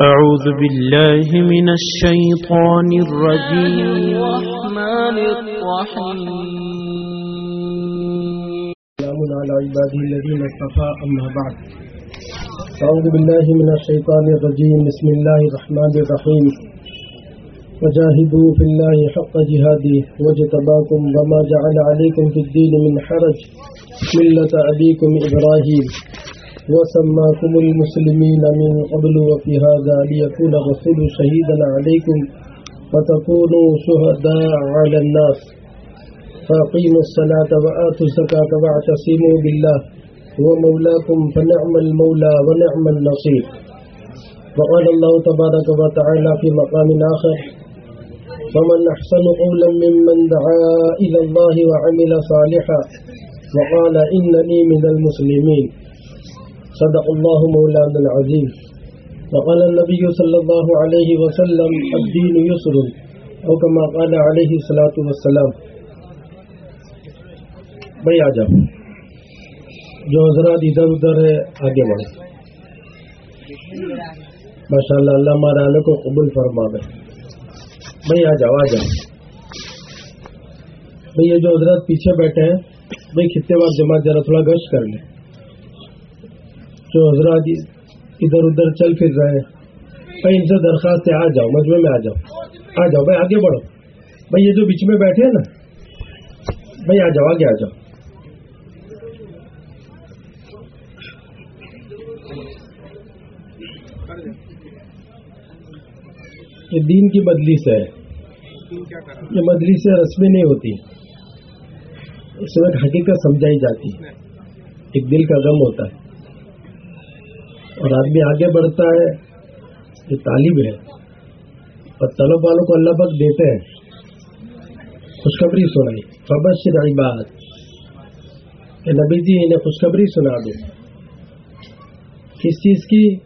أعوذ بالله من الشيطان الرجيم. الرحمن الرحيم. سلام على عباده الذين اصطفى أما بعد. أعوذ بالله من الشيطان الرجيم. بسم الله الرحمن الرحيم. وجاهدوا في الله حق جهاده واجتباكم وما جعل عليكم في الدين من حرج. ملة أبيكم إبراهيم. وسماكم المسلمين من قبل وفي هذا ليكون الرسول شهيدا عليكم وتكونوا شهداء على الناس. فأقيموا الصلاة وآتوا الزكاة واعتصموا بالله. هو مولاكم فنعم المولى ونعم النصير. وقال الله تبارك وتعالى في مقام آخر ومن أحسن قولا ممن دعا إلى الله وعمل صالحا وقال إنني من المسلمين. صدق الله مولانا العظيم وقال النبي صلى الله عليه وسلم الدين يسر أو كما قال عليه الصلاة والسلام. بھائی آ جاؤ. جو حضرات ادھر ادھر ہے، آگے بڑھے ماشاء اللہ اللہ مارانے کو قبول فرما دے. بھائی آ جاؤ آ جاؤ. بھائی یہ جو حضرات پیچھے بیٹھے ہیں، بھائی کتنے بار جماعت ذرا تھوڑا گشت کر لیں. جو حضرات جی ادھر ادھر چل پھر رہے ہیں۔ بھائی ان سے درخواست ہے، آ جاؤ مجمے میں آ جاؤ۔ آ جاؤ، بھائی آگے بڑھو۔ بھائی یہ جو بیچ میں بیٹھے ہیں نا، بھائی آ جاؤ، آگے آ جاؤ۔ یہ دین کی بدلی سے ہے۔ یہ بدلی سے رسمی نہیں ہوتی۔ اس میں حقیقت سمجھائی جاتی۔ ایک دل کا غم ہوتا ہے۔ اور آدمی آگے بڑھتا ہے، یہ طالب ہے۔ اور طلب والوں کو اللہ پاک دیتے ہیں۔ خوشخبری سنائی خبر شرائی بات کہ نبی جی انہیں خوشخبری سنا دو۔ کس چیز کی؟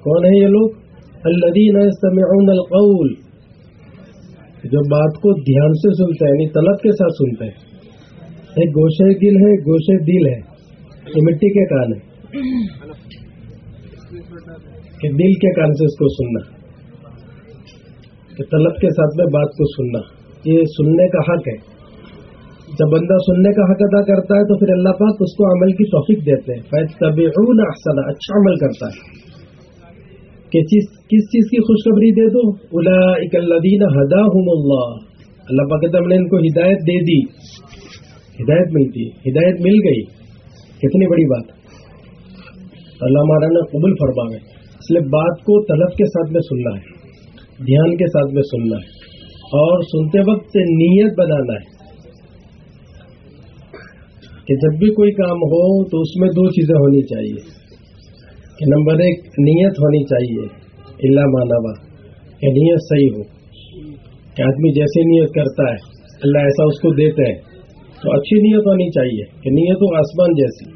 کون ہے یہ لوگ؟ الذین یستمعون القول۔ جو بات کو دھیان سے سنتے ہیں یعنی طلب کے ساتھ سنتے ہیں۔ ایک گوشے دل ہے گوشے دل ہے۔ یہ مٹی کے کان ہے کہ دل کے کان سے اس کو سننا، کہ طلب کے ساتھ میں بات کو سننا۔ یہ سننے کا حق ہے۔ جب بندہ سننے کا حق ادا کرتا ہے تو پھر اللہ پاک اس کو عمل کی توفیق دیتے ہیں۔ فیض طبی احسن اچھا عمل کرتا ہے۔ کہ چیز، کس چیز کی خوشخبری دے دو؟ الا اکلدین ہدا اللہ۔ اللہ پاک ہم نے ان کو ہدایت دے دی۔ ہدایت ملتی ہدایت مل گئی۔ کتنی بڑی بات۔ اللہ ہمارا نے قبول فرما ہے اس لیے بات کو طلب کے ساتھ میں سننا ہے، دھیان کے ساتھ میں سننا ہے، اور سنتے وقت نیت بنانا ہے۔ کہ جب بھی کوئی کام ہو تو اس میں دو چیزیں ہونی چاہیے۔ کہ نمبر ایک، نیت ہونی چاہیے اللہ مانوا کہ نیت صحیح ہو۔ کہ آدمی جیسے نیت کرتا ہے، اللہ ایسا اس کو دیتے ہیں تو اچھی نیت ہونی چاہیے، کہ نیت ہو آسمان جیسی۔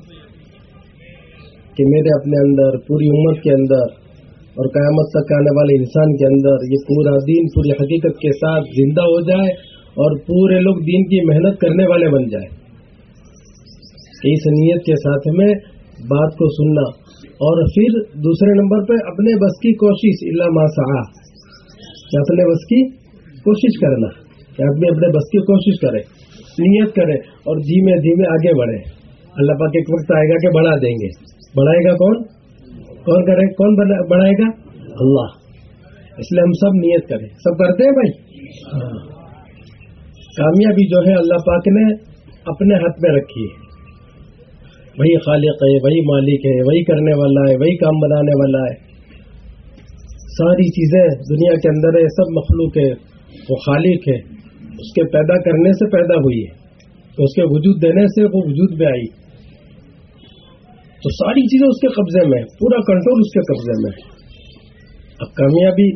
کہ میرے اپنے اندر، پوری امت کے اندر اور قیامت تک آنے والے انسان کے اندر یہ پورا دین، پوری حقیقت کے ساتھ زندہ ہو جائے اور پورے لوگ دین کی محنت کرنے والے بن جائے۔ کہ اس نیت کے ساتھ میں بات کو سننا۔ اور پھر دوسرے نمبر پہ، اپنے بس کی کوشش اللہ ماسا کہ اپنے بس کی کوشش کرنا، کہ آدمی اپنے بس کی کوشش کرے، نیت کرے اور دھیمے دھیمے آگے بڑھے۔ اللہ پاک ایک وقت آئے گا کہ بڑھا دیں گے۔ بڑھائے گا کون؟ کون کرے؟ کون بڑھائے گا؟ اللہ۔ اس لیے ہم سب نیت کریں۔ سب کرتے ہیں بھائی؟ ہاں۔ کامیابی جو ہے اللہ پاک نے اپنے ہاتھ میں رکھی ہے۔ وہی خالق ہے، وہی مالک ہے، وہی کرنے والا ہے، وہی کام بنانے والا ہے۔ ساری چیزیں دنیا کے اندر ہے، سب مخلوق ہے، وہ خالق ہے۔ اس کے پیدا کرنے سے پیدا ہوئی ہے۔ تو اس کے وجود دینے سے وہ وجود میں آئی۔ تو ساری چیزیں اس کے قبضے میں پورا کنٹرول اس کے قبضے میں اب کامیابی،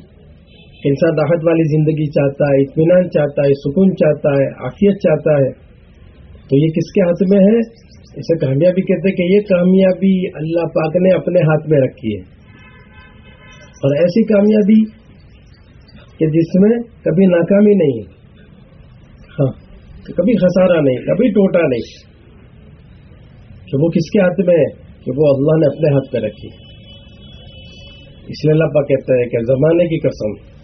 انسان راحت والی زندگی چاہتا ہے، اطمینان چاہتا ہے، سکون چاہتا ہے، عافیت چاہتا ہے۔ تو یہ کس کے ہاتھ میں ہے؟ اسے کامیابی کہتے کہ یہ کامیابی اللہ پاک نے اپنے ہاتھ میں رکھی ہے۔ اور ایسی کامیابی کہ جس میں کبھی ناکامی نہیں ہاں کبھی خسارہ نہیں، کبھی ٹوٹا نہیں۔ کہ وہ کس کے ہاتھ میں ہے؟ کہ وہ اللہ نے اپنے ہاتھ پہ رکھی۔ اس لیے اللہ پاک کہتا ہے کہ زمانے کی قسم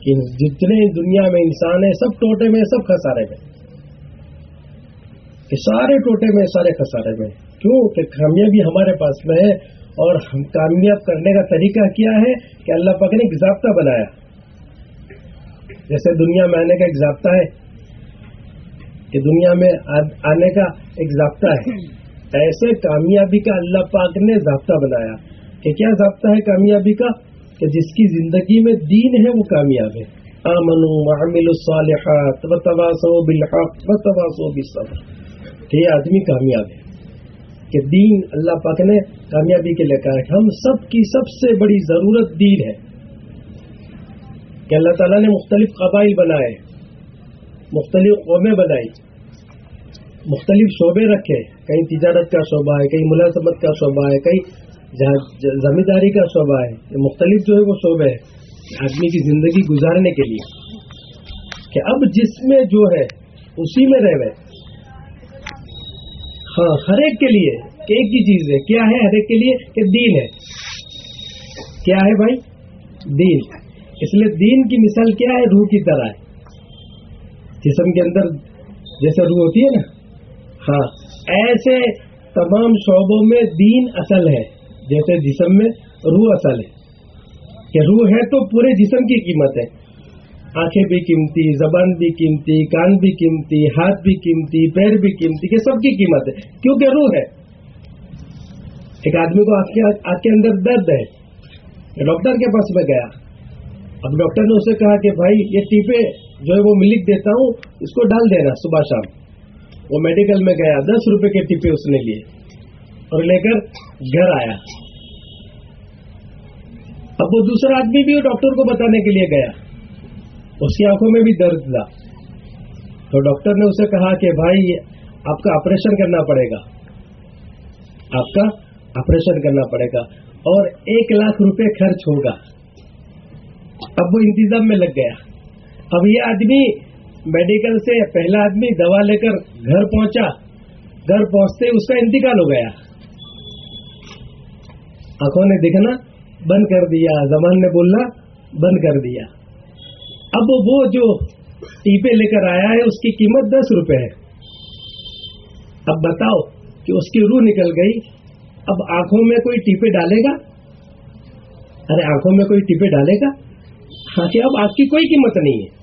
کہ جتنے دنیا میں انسان ہیں، سب ٹوٹے میں، سب خسارے میں۔ کہ سارے ٹوٹے میں، سارے خسارے میں۔ کیوں؟ کہ کامیابی ہمارے پاس میں ہے اور ہم کامیاب کرنے کا طریقہ کیا ہے کہ اللہ پاک نے ایک ضابطہ بنایا۔ جیسے دنیا میں آنے کا ایک ضابطہ ہے، کہ دنیا میں آنے کا ایک ضابطہ ہے۔ ایسے کامیابی کا اللہ پاک نے ضابطہ بنایا کہ کیا ضابطہ ہے کامیابی کا؟ کہ جس کی زندگی میں دین ہے وہ کامیاب ہے۔ آمن وعمل الصالحات وتواصوا بالحق وتواصوا بالصبر۔ کہ یہ آدمی کامیاب ہے۔ کہ دین اللہ پاک نے کامیابی کے لیے کہا کہ ہم سب کی سب سے بڑی ضرورت دین ہے۔ کہ اللہ تعالیٰ نے مختلف قبائل بنائے، مختلف قومیں بنائی۔ مختلف شعبے رکھے کہیں تجارت کا شعبہ ہے کہیں ملازمت کا شعبہ ہے کہیں زمینداری کا شعبہ ہے، یہ مختلف جو ہے وہ شعبے ہے آدمی کی زندگی گزارنے کے لیے۔ کہ اب جس میں جو ہے، اسی میں رہ ہاں ہر ایک کے لیے ایک ہی چیز ہے۔ کیا ہے ہر ایک کے لیے؟ کہ دین ہے۔ کیا ہے بھائی؟ دین۔ اس لیے دین کی مثال کیا ہے؟ روح کی طرح ہے۔ جسم کے اندر جیسے روح ہوتی ہے نا ہاں ایسے تمام شعبوں میں دین اصل ہے۔ جیسے جسم میں روح اصل ہے۔ کہ روح ہے تو پورے جسم کی قیمت ہے۔ آنکھیں بھی قیمتی، زبان بھی قیمتی، کان بھی قیمتی، ہاتھ بھی قیمتی، پیر بھی قیمتی کہ سب کی قیمت ہے۔ کیونکہ روح ہے۔ ایک آدمی کو آنکھ کے اندر درد ہے۔ ڈاکٹر کے پاس میں گیا۔ اب ڈاکٹر نے اسے کہا کہ بھائی یہ ٹیپے جو ہے وہ ملک دیتا ہوں، اس کو ڈال دینا صبح شام۔ وہ میڈیکل میں گیا، دس روپے کے ٹیپے اس نے لیے اور لے کر گھر آیا۔ اب وہ دوسرا آدمی بھی ڈاکٹر کو بتانے کے لیے گیا۔ اس کی آنکھوں میں بھی درد تھا۔ تو ڈاکٹر نے اسے کہا کہ بھائی، آپ کا آپریشن کرنا پڑے گا۔ آپ کا آپریشن کرنا پڑے گا اور ایک لاکھ روپے خرچ ہوگا۔ اب وہ انتظام میں لگ گیا۔ اب یہ آدمی میڈیکل سے پہلا آدمی دوا لے کر گھر پہنچا۔ گھر پہنچتے اس کا انتقال ہو گیا۔ آنکھوں نے دیکھنا، بند کر دیا۔ زمان نے بولنا، بند کر دیا۔ اب وہ جو ٹیپے لے کر آیا ہے، اس کی قیمت دس روپے ہے۔ اب بتاؤ کہ اس کی روح نکل گئی۔ اب آنکھوں میں کوئی ٹیپے ڈالے گا؟ ارے، آنکھوں میں کوئی ٹیپے ڈالے گا؟ ہاں کہ اب آپ کی کوئی قیمت نہیں ہے۔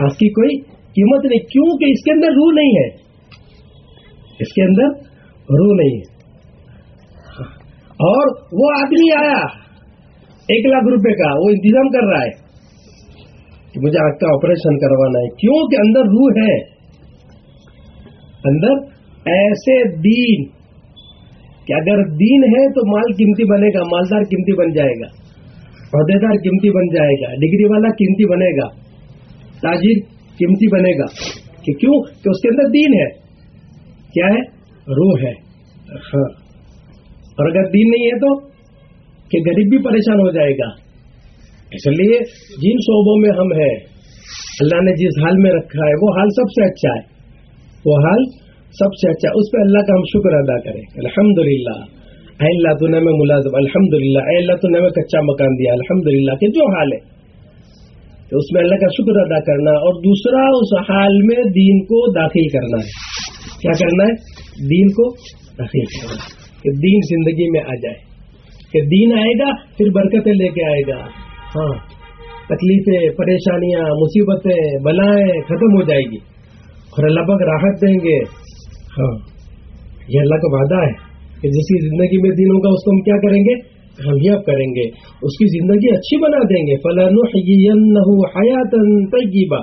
آپ کی کوئی قیمت نہیں کیوں کہ اس کے اندر روح نہیں ہے۔ اس کے اندر روح نہیں ہے۔ اور وہ آدمی آیا، ایک لاکھ روپے کا، وہ انتظام کر رہا ہے کہ مجھے آگ کا آپریشن کروانا ہے۔ کیوں کہ اندر روح ہے۔ اندر ایسے دین کہ اگر دین ہے تو مال قیمتی بنے گا، مالدار قیمتی بن جائے گا عہدے دار قیمتی بن جائے گا، ڈگری والا قیمتی بنے گا۔ تاجر قیمتی بنے گا کہ کیوں؟ کہ اس کے اندر دین ہے۔ کیا ہے؟ روح ہے۔ ہاں۔ اور اگر دین نہیں ہے تو کہ غریب بھی پریشان ہو جائے گا۔ اس لیے جن شعبوں میں ہم ہیں، اللہ نے جس حال میں رکھا ہے، وہ حال سب سے اچھا ہے۔ وہ حال سب سے اچھا اس پہ اللہ کا ہم شکر ادا کریں۔ الحمد للہ اے اللہ تو نے میں ملازم الحمد للہ اے اللہ تو نے میں کچا مکان دیا۔ الحمد للہ کہ جو حال ہے۔ تو اس میں اللہ کا شکر ادا کرنا اور دوسرا اس حال میں دین کو داخل کرنا ہے۔ کیا کرنا ہے؟ دین کو داخل کرنا کہ دین زندگی میں آ جائے۔ کہ دین آئے گا، پھر برکتیں لے کے آئے گا۔ ہاں تکلیفیں، پریشانیاں، مصیبتیں بلائیں، ختم ہو جائے گی۔ اور اللہ پاک راحت دیں گے۔ ہاں یہ اللہ کا وعدہ ہے کہ جس کی زندگی میں دن ہوگا اس کو ہم کیا کریں گے؟ کامیاب کریں گے، اس کی زندگی اچھی بنا دیں گے۔ فلاں حیات طیبہ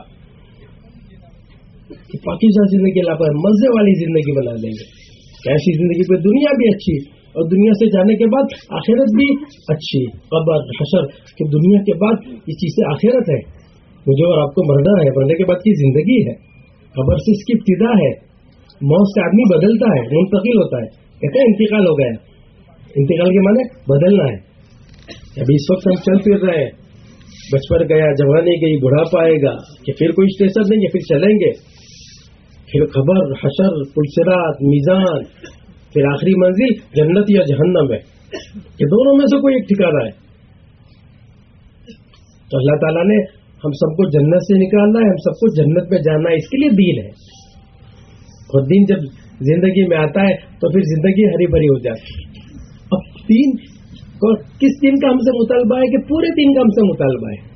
پاکستان زندگی اللہ پر مزے والی زندگی بنا دیں گے۔ ایسی زندگی پہ دنیا بھی اچھی اور دنیا سے جانے کے بعد آخرت بھی اچھی۔ قبر، حشر، کہ دنیا کے بعد یہ چیزیں آخرت ہے۔ مجھے اور آپ کو مرنا ہے، مرنے کے بعد کی زندگی ہے۔ قبر سے اس کی ابتدا ہے۔ موت سے آدمی بدلتا ہے، منتقل ہوتا ہے۔ کہتے ہیں انتقال ہو گیا۔ انتقال کے معنی بدلنا ہے۔ ابھی اس وقت ہم چل پھر رہے ہیں۔ بچپن گیا، جوانی گئی، بڑھاپا آئے گا۔ کہ پھر کوئی اسٹیشن دیں گے پھر چلیں گے۔ پھر خبر، حشر، پلچرات، میزان۔ پھر آخری منزل جنت یا جہنم ہے۔ کہ دونوں میں سے کوئی ایک ٹھکانا ہے۔ تو اللہ تعالیٰ نے ہم سب کو جنت سے نکالنا ہے، ہم سب کو جنت میں جانا ہے، اس کے لیے دین ہے۔ اور دین جب زندگی میں آتا ہے، تو پھر زندگی ہری بھری ہو جاتی ہے۔ اب دین کس دن کا ہم سے مطالبہ ہے کہ پورے دن کا ہم سے مطالبہ ہے؟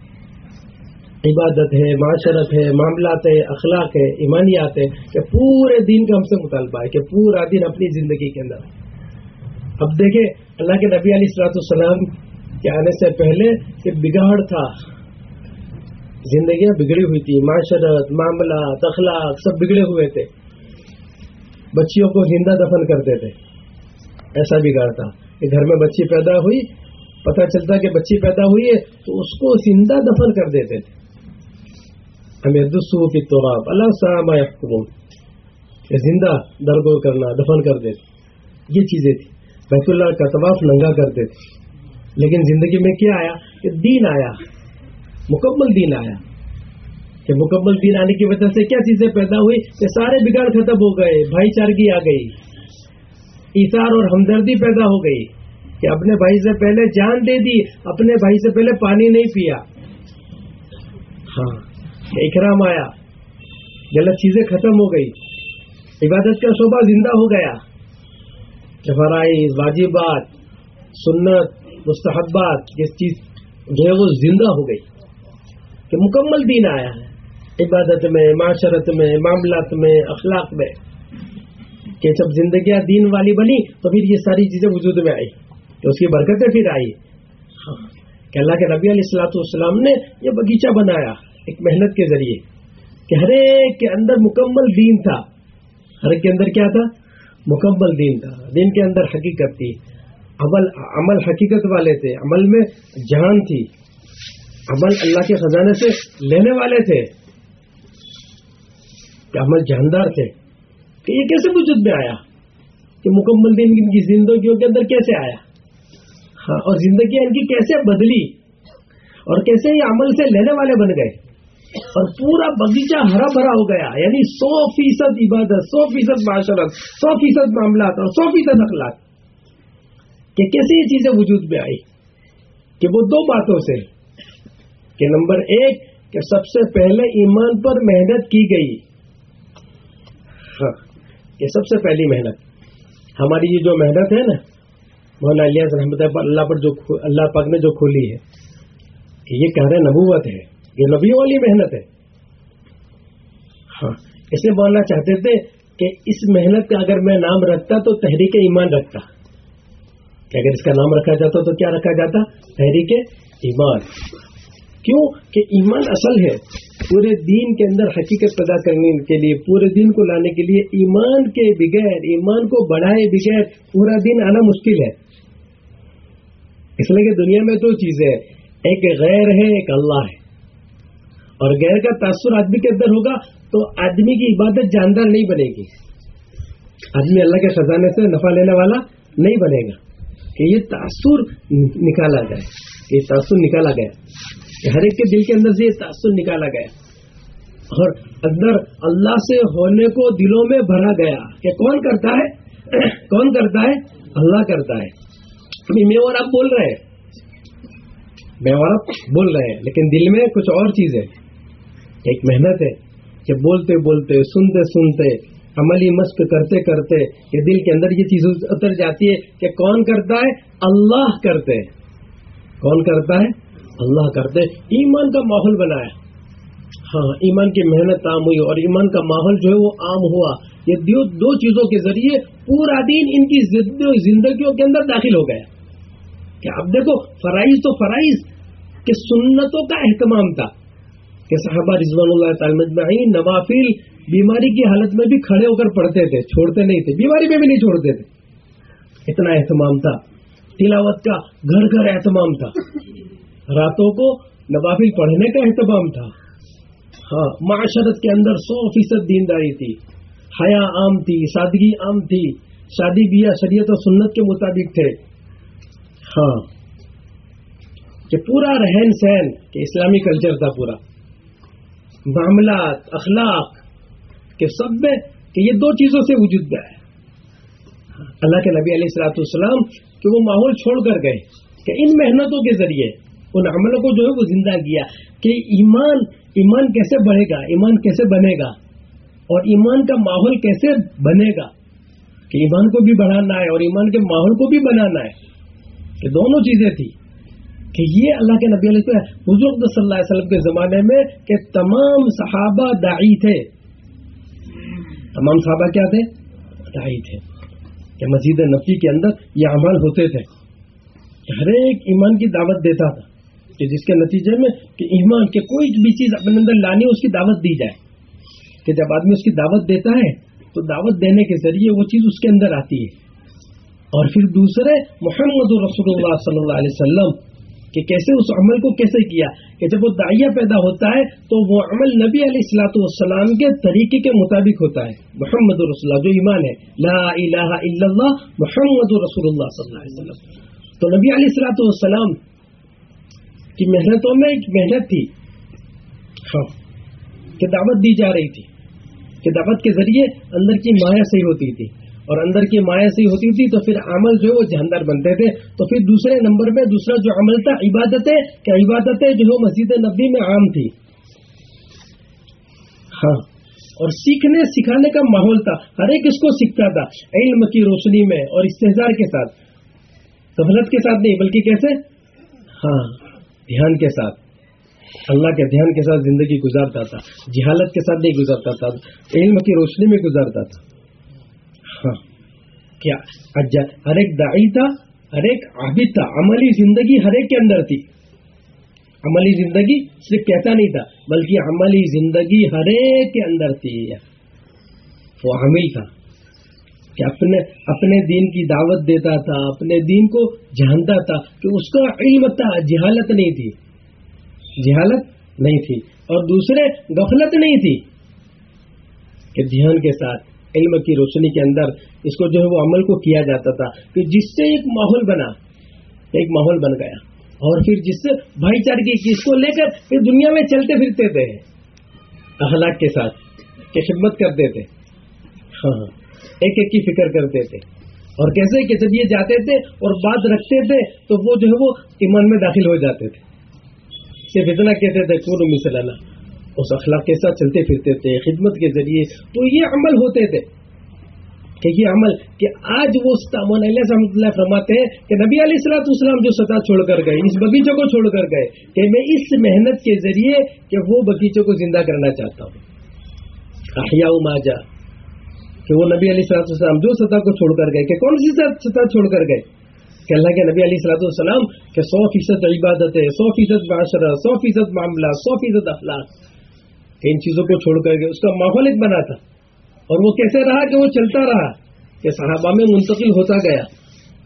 عبادت ہے، معاشرت ہے، معاملات ہے، اخلاق ہے، ایمانیات ہے، کہ پورے دن کا ہم سے مطالبہ ہے کہ پورا دن اپنی زندگی کے اندر۔ اب دیکھیں اللہ کے نبی علیہ السلاۃ السلام کے آنے سے پہلے کہ بگاڑ تھا۔ زندگیاں بگڑی ہوئی تھی معاشرت، معاملات، اخلاق سب بگڑے ہوئے تھے۔ بچیوں کو زندہ دفن کرتے تھے۔ ایسا بگاڑ تھا۔ کہ گھر میں بچی پیدا ہوئی، پتہ چلتا کہ بچی پیدا ہوئی ہے، تو اس کو زندہ دفن کر دیتے تھے۔ ہمیں دسو کی تو اللہ کہ زندہ درگور کرنا، دفن کر دیتے۔ یہ چیزیں تھی بیت اللہ کا طواف ننگا کرتے تھے۔ لیکن زندگی میں کیا آیا؟ کہ دین آیا۔ مکمل دین آیا۔ کہ مکمل دین آنے کی وجہ سے کیا چیزیں پیدا ہوئی؟ کہ سارے بگاڑ ختم ہو گئے، بھائی چارگی آ گئی۔ ایسار اور ہمدردی پیدا ہو گئی کہ اپنے بھائی سے پہلے جان دے دی، اپنے بھائی سے پہلے پانی نہیں پیا۔ ہاں اکرام آیا۔ غلط چیزیں ختم ہو گئی۔ عبادت کا شعبہ زندہ ہو گیا۔ فرائض واجبات، سنت، مستحبات یہ چیز جو ہے وہ زندہ ہو گئی۔ کہ مکمل دین آیا ہے۔ عبادت میں، معاشرت میں، معاملات میں، اخلاق میں۔ کہ جب زندگیاں دین والی بنی تو پھر یہ ساری چیزیں وجود میں آئی تو اس کی برکتیں پھر آئی۔ ہاں، کہ اللہ کے نبی علیہ السلاۃ والسلام نے یہ باغیچہ بنایا ایک محنت کے ذریعے کہ ہر ایک کے اندر مکمل دین تھا۔ ہر ایک کے اندر کیا تھا؟ مکمل دین تھا۔ دین کے اندر حقیقت تھی۔ عمل عمل حقیقت والے تھے۔ عمل میں جان تھی۔ عمل اللہ کے خزانے سے لینے والے تھے۔ کہ عمل جاندار تھے۔ کہ یہ کیسے وجود میں آیا؟ کہ مکمل دن ان کی زندگیوں کے اندر کیسے آیا؟ ہاں اور زندگی ان کی کیسے بدلی؟ اور کیسے یہ عمل سے لینے والے بن گئے؟ اور پورا باغیچہ ہرا بھرا ہو گیا یعنی سو فیصد عبادت، سو فیصد معاشرت، سو فیصد معاملات اور سو فیصد اخلاق۔ کہ کیسے یہ چیزیں وجود میں آئی کہ وہ دو باتوں سے۔ کہ نمبر ایک، کہ سب سے پہلے ایمان پر محنت کی گئی۔ یہ سب سے پہلی محنت۔ ہماری یہ جو محنت ہے نا، مولانا علیہ رحمت اللہ پر جو اللہ پاک نے جو کھولی ہے کہ یہ کہہ رہے نبوت ہے۔ یہ نبیوں والی محنت ہے۔ ہاں اس لیے بولنا چاہتے تھے کہ اس محنت کا اگر میں نام رکھتا تو تحریک ایمان رکھتا۔ کہ اگر اس کا نام رکھا جاتا تو کیا رکھا جاتا؟ تحریک ایمان۔ کیوں؟ کہ ایمان اصل ہے۔ پورے دین کے اندر حقیقت پیدا کرنے کے لیے، پورے دین کو لانے کے لیے ایمان کے بغیر، ایمان کو بڑھائے بغیر پورا دن آنا مشکل ہے۔ اس لیے کہ دنیا میں دو چیزیں ایک غیر ہے، ایک اللہ ہے۔ اور غیر کا تاثر آدمی کے اندر ہوگا تو آدمی کی عبادت جاندار نہیں بنے گی۔ آدمی اللہ کے خزانے سے نفع لینے والا نہیں بنے گا۔ کہ یہ تاثر نکالا جائے، یہ تاثر نکالا گیا۔ ہر ایک کے دل کے اندر سے یہ تاثر نکالا گیا۔ اور اندر اللہ سے ہونے کو دلوں میں بھرا گیا کہ کون کرتا ہے؟ کون کرتا ہے؟ اللہ کرتا ہے۔ یعنی میں اور آپ بول رہے ہیں۔ میں اور آپ بول رہے ہیں۔ لیکن دل میں کچھ اور چیز ہے۔ ایک محنت ہے کہ بولتے بولتے، سنتے سنتے، عملی مشق کرتے کرتے کہ دل کے اندر یہ چیز اتر جاتی ہے کہ کون کرتا ہے؟ اللہ کرتے کون کرتا ہے؟ اللہ کرتے ایمان کا ماحول بنایا۔ ہاں ایمان کی محنت عام ہوئی اور ایمان کا ماحول جو ہے وہ عام ہوا۔ یہ دو چیزوں کے ذریعے پورا دین ان کی زندگیوں کے اندر داخل ہو گیا۔ کہ اب دیکھو، فرائض تو فرائض، کہ سنتوں کا اہتمام تھا۔ کہ صحابہ رضوان اللہ تعالی نوافل بیماری کی حالت میں بھی کھڑے ہو کر پڑھتے تھے، چھوڑتے نہیں تھے، بیماری میں بھی نہیں چھوڑتے تھے۔ اتنا اہتمام تھا۔ تلاوت کا گھر گھر اہتمام تھا۔ راتوں کو نوافل پڑھنے کا اہتمام تھا۔ ہاں معاشرت کے اندر سو فیصد دینداری تھی۔ حیا عام تھی، سادگی عام تھی۔ شادی بیاہ شریعت و سنت کے مطابق تھے۔ ہاں کہ پورا رہن سہن کہ اسلامی کلچر تھا پورا۔ معاملات، اخلاق کے سب میں کہ یہ دو چیزوں سے وجود گیا ہے۔ اللہ کے نبی علیہ السلاۃ السلام کہ وہ ماحول چھوڑ کر گئے، کہ ان محنتوں کے ذریعے ان عملوں کو جو ہے وہ زندہ کیا کہ ایمان ایمان کیسے بڑھے گا؟ ایمان کیسے بنے گا؟ اور ایمان کا ماحول کیسے بنے گا؟ کہ ایمان کو بھی بڑھانا ہے اور ایمان کے ماحول کو بھی بنانا ہے۔ کہ دونوں چیزیں تھی کہ یہ اللہ کے نبی علیہ حضور صلی اللہ علیہ وسلم کے زمانے میں کہ تمام صحابہ دائی تھے۔ تمام صحابہ کیا تھے؟ دائی تھے۔ کہ مسجد نبی کے اندر یہ عمل ہوتے تھے۔ ہر ایک ایمان کی دعوت دیتا تھا۔ کہ جس کے نتیجے میں کہ ایمان کے کوئی بھی چیز اپنے اندر لانی اس کی دعوت دی جائے۔ کہ جب آدمی اس کی دعوت دیتا ہے، تو دعوت دینے کے ذریعے وہ چیز اس کے اندر آتی ہے۔ اور پھر دوسرے، محمد رسول اللہ صلی اللہ علیہ وسلم، کہ کیسے اس عمل کو کیسے کیا؟ کہ جب وہ دائیا پیدا ہوتا ہے، تو وہ عمل نبی علیہ السلاۃ والسلام کے طریقے کے مطابق ہوتا ہے۔ محمد رسول اللہ جو ایمان ہے۔ لا الہ الا اللہ، محمد رسول اللہ صلی اللہ علیہ وسلم۔ تو نبی علیہ السلاۃ والسلام کی محنتوں میں ایک محنت تھی۔ ہاں کہ دعوت دی جا رہی تھی۔ کہ دعوت کے ذریعے اندر کی مایا صحیح ہوتی تھی۔ اور اندر کی مایا صحیح ہوتی تھی تو پھر عمل جو ہے وہ جہاندار بنتے تھے۔ تو پھر دوسرے نمبر میں دوسرا جو عمل تھا، عبادتیں، کہ عبادتیں جو ہے مسجد نبی میں عام تھی۔ ہاں۔ اور سیکھنے، سکھانے کا ماحول تھا۔ ہر ایک اس کو سیکھتا تھا، علم کی روشنی میں اور استحصار کے ساتھ۔ سہولت کے ساتھ نہیں، بلکہ کیسے؟ ہاں۔ دھیان کے ساتھ۔ اللہ کے دھیان کے ساتھ زندگی گزارتا تھا۔ جہالت کے ساتھ نہیں گزارتا تھا۔ علم کی روشنی میں گزارتا تھا۔ ہاں۔ کیا؟ ہر ایک دائی تھا، ہر ایک عابد تھا۔ عملی زندگی ہر ایک کے اندر تھی۔ عملی زندگی صرف کہتا نہیں تھا، بلکہ عملی زندگی ہر ایک کے اندر تھی۔ وہ حامل تھا۔ کہ اپنے اپنے دین کی دعوت دیتا تھا، اپنے دین کو جانتا تھا کہ اس کا علم تھا، جہالت نہیں تھی۔ جہالت نہیں تھی۔ اور دوسرے، غفلت نہیں تھی۔ کہ دھیان کے ساتھ، علم کی روشنی کے اندر اس کو جو ہے وہ عمل کو کیا جاتا تھا، کہ جس سے ایک ماحول بنا، ایک ماحول بن گیا۔ اور پھر جس سے بھائی چارگی اس کو لے کر پھر دنیا میں چلتے پھرتے تھے۔ اخلاق کے ساتھ، کہ خدمت کرتے تھے۔ ہاں۔, ہاں۔ ایک ایک کی فکر کرتے تھے۔ اور کیسے کہ جب یہ جاتے تھے اور بات رکھتے تھے تو وہ جو ہے وہ ایمان میں داخل ہو جاتے تھے۔ صرف اتنا کہتے تھے کون مثلانا؟ اس اخلاق کے ساتھ چلتے پھرتے تھے، خدمت کے ذریعے۔ تو یہ عمل ہوتے تھے کہ یہ عمل کہ آج وہ رحمۃ اللہ فرماتے ہیں کہ نبی علیہ السلاۃ اسلام جو سطح چھوڑ کر گئے، اس باغیچے کو چھوڑ کر گئے کہ میں اس محنت کے ذریعے کہ وہ باغیچے کو زندہ کرنا چاہتا ہوں۔ احیاء ماجا کہ وہ نبی علیہ السلاط السلام جو سطح کو چھوڑ کر گئے، کہ کون سی سطح چھوڑ کر گئے؟ کہ اللہ کے نبی علیہ السلاط السلام کہ سو فیصد عبادت ہے، سو فیصد معاشرہ، سو فیصد معاملہ، سو فیصد اخلاق۔ ان چیزوں کو چھوڑ کر کے اس کا ماحول ایک بنا تھا۔ اور وہ کیسے رہا کہ وہ چلتا رہا؟ کہ صحابہ میں منتقل ہوتا گیا۔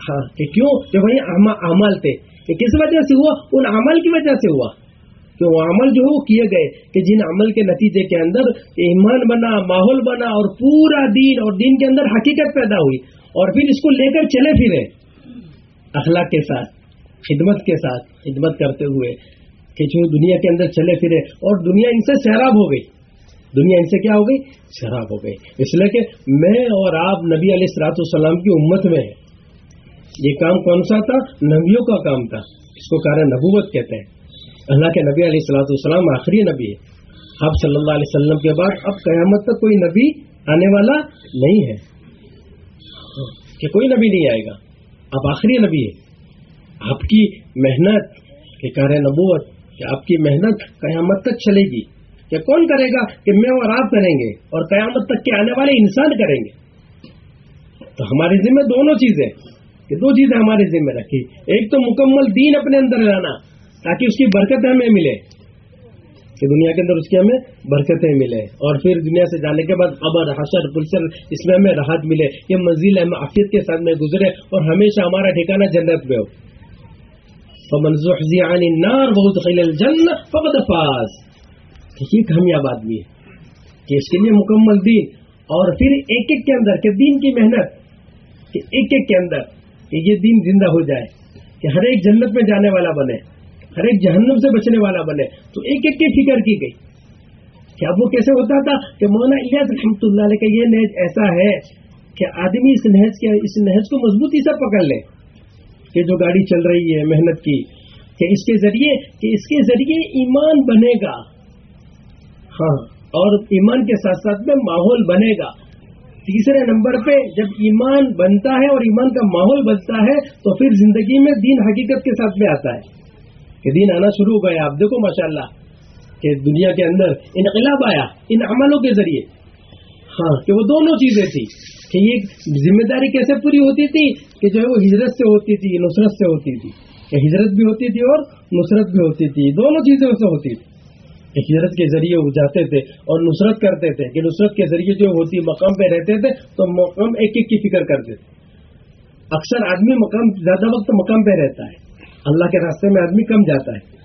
ہاں کہ کیوں؟ کہ وہی اعمال تھے۔ کہ کس وجہ سے ہوا؟ ان عمل کی وجہ سے ہوا۔ کہ وہ عمل جو ہے وہ کیے گئے کہ جن عمل کے نتیجے کے اندر ایمان بنا، ماحول بنا اور پورا دین اور دین کے اندر حقیقت پیدا ہوئی اور پھر اس کو لے کر چلے پھرے۔ اخلاق کے ساتھ، خدمت کے ساتھ خدمت کرتے ہوئے کہ جو دنیا کے اندر چلے پھرے اور دنیا ان سے سیراب ہو گئی۔ دنیا ان سے کیا ہو گئی؟ شراب ہو گئی۔ اس لیے کہ میں اور آپ نبی علیہ السلاط السلام کی امت میں ہیں یہ کام کون سا تھا؟ نبیوں کا کام تھا۔ اس کو کار نبوت کہتے ہیں۔ اللہ کے نبی علیہ السلاۃ السلام آخری نبی ہے۔ آپ صلی اللہ علیہ وسلم کے بعد اب قیامت تک کوئی نبی آنے والا نہیں ہے۔ کہ کوئی نبی نہیں آئے گا۔ اب آخری نبی ہے آپ کی محنت کہ کار نبوت، کہ آپ کی محنت قیامت تک چلے گی۔ کہ کون کرے گا؟ کہ میں اور آپ کریں گے۔ اور قیامت تک کے آنے والے انسان کریں گے۔ تو ہمارے ذمہ دونوں چیزیں کہ دو چیزیں ہمارے ذمہ رکھی۔ ایک تو مکمل دین اپنے اندر لانا۔ تاکہ اس کی برکت ہمیں ملے۔ کہ دنیا کے اندر اس کی ہمیں برکتیں ملے۔ اور پھر دنیا سے جانے کے بعد ابر حسر پلسر اس میں ہمیں راحت ملے۔ یہ منزل، ہمیں عفیت کے ساتھ میں گزرے اور ہمیشہ ہمارا ٹھکانا جنت میں ہو۔ عن النار فقد فاز۔ یہ کامیاب آدمی ہے۔ کہ اس کے لیے مکمل دین۔ اور پھر ایک ایک کے اندر، کہ دین کی محنت۔ کہ ایک ایک کے اندر، کہ یہ دین زندہ ہو جائے۔ کہ ہر ایک جنت میں جانے والا بنے۔ ہر ایک جہنم سے بچنے والا بنے۔ تو ایک ایک کی فکر کی گئی۔ کہ اب وہ کیسے ہوتا تھا کہ مولانا الیاس رحمۃ اللہ علیہ کا یہ نہج ایسا ہے کہ آدمی اس نہج کے اس نہج کو مضبوطی سے پکڑ لے۔ کہ جو گاڑی چل رہی ہے محنت کی، کہ اس کے ذریعے کہ اس کے ذریعے ایمان بنے گا۔ ہاں اور ایمان کے ساتھ ساتھ میں ماحول بنے گا۔ تیسرے نمبر پہ جب ایمان بنتا ہے اور ایمان کا ماحول بنتا ہے، تو پھر زندگی میں دین حقیقت کے ساتھ میں آتا ہے۔ کہ دین آنا شروع ہو گیا آپ دیکھو ماشاءاللہ کہ دنیا کے اندر انقلاب آیا ان عملوں کے ذریعے۔ ہاں کہ وہ دونوں چیزیں تھی کہ یہ ذمہ داری کیسے پوری ہوتی تھی؟ کہ جو ہے وہ ہجرت سے ہوتی تھی، نصرت سے ہوتی تھی۔ کہ ہجرت بھی ہوتی تھی اور نصرت بھی ہوتی تھی۔ دونوں چیزیں سے ہوتی تھی۔ کہ ہجرت کے ذریعے وہ جاتے تھے اور نصرت کرتے تھے۔ کہ نصرت کے ذریعے جو ہوتی مقام پہ رہتے تھے، تو مقام ایک ایک کی فکر کرتے تھے۔ اکثر آدمی مقام، زیادہ وقت مقام پہ رہتا ہے۔ اللہ کے راستے میں آدمی کم جاتا ہے۔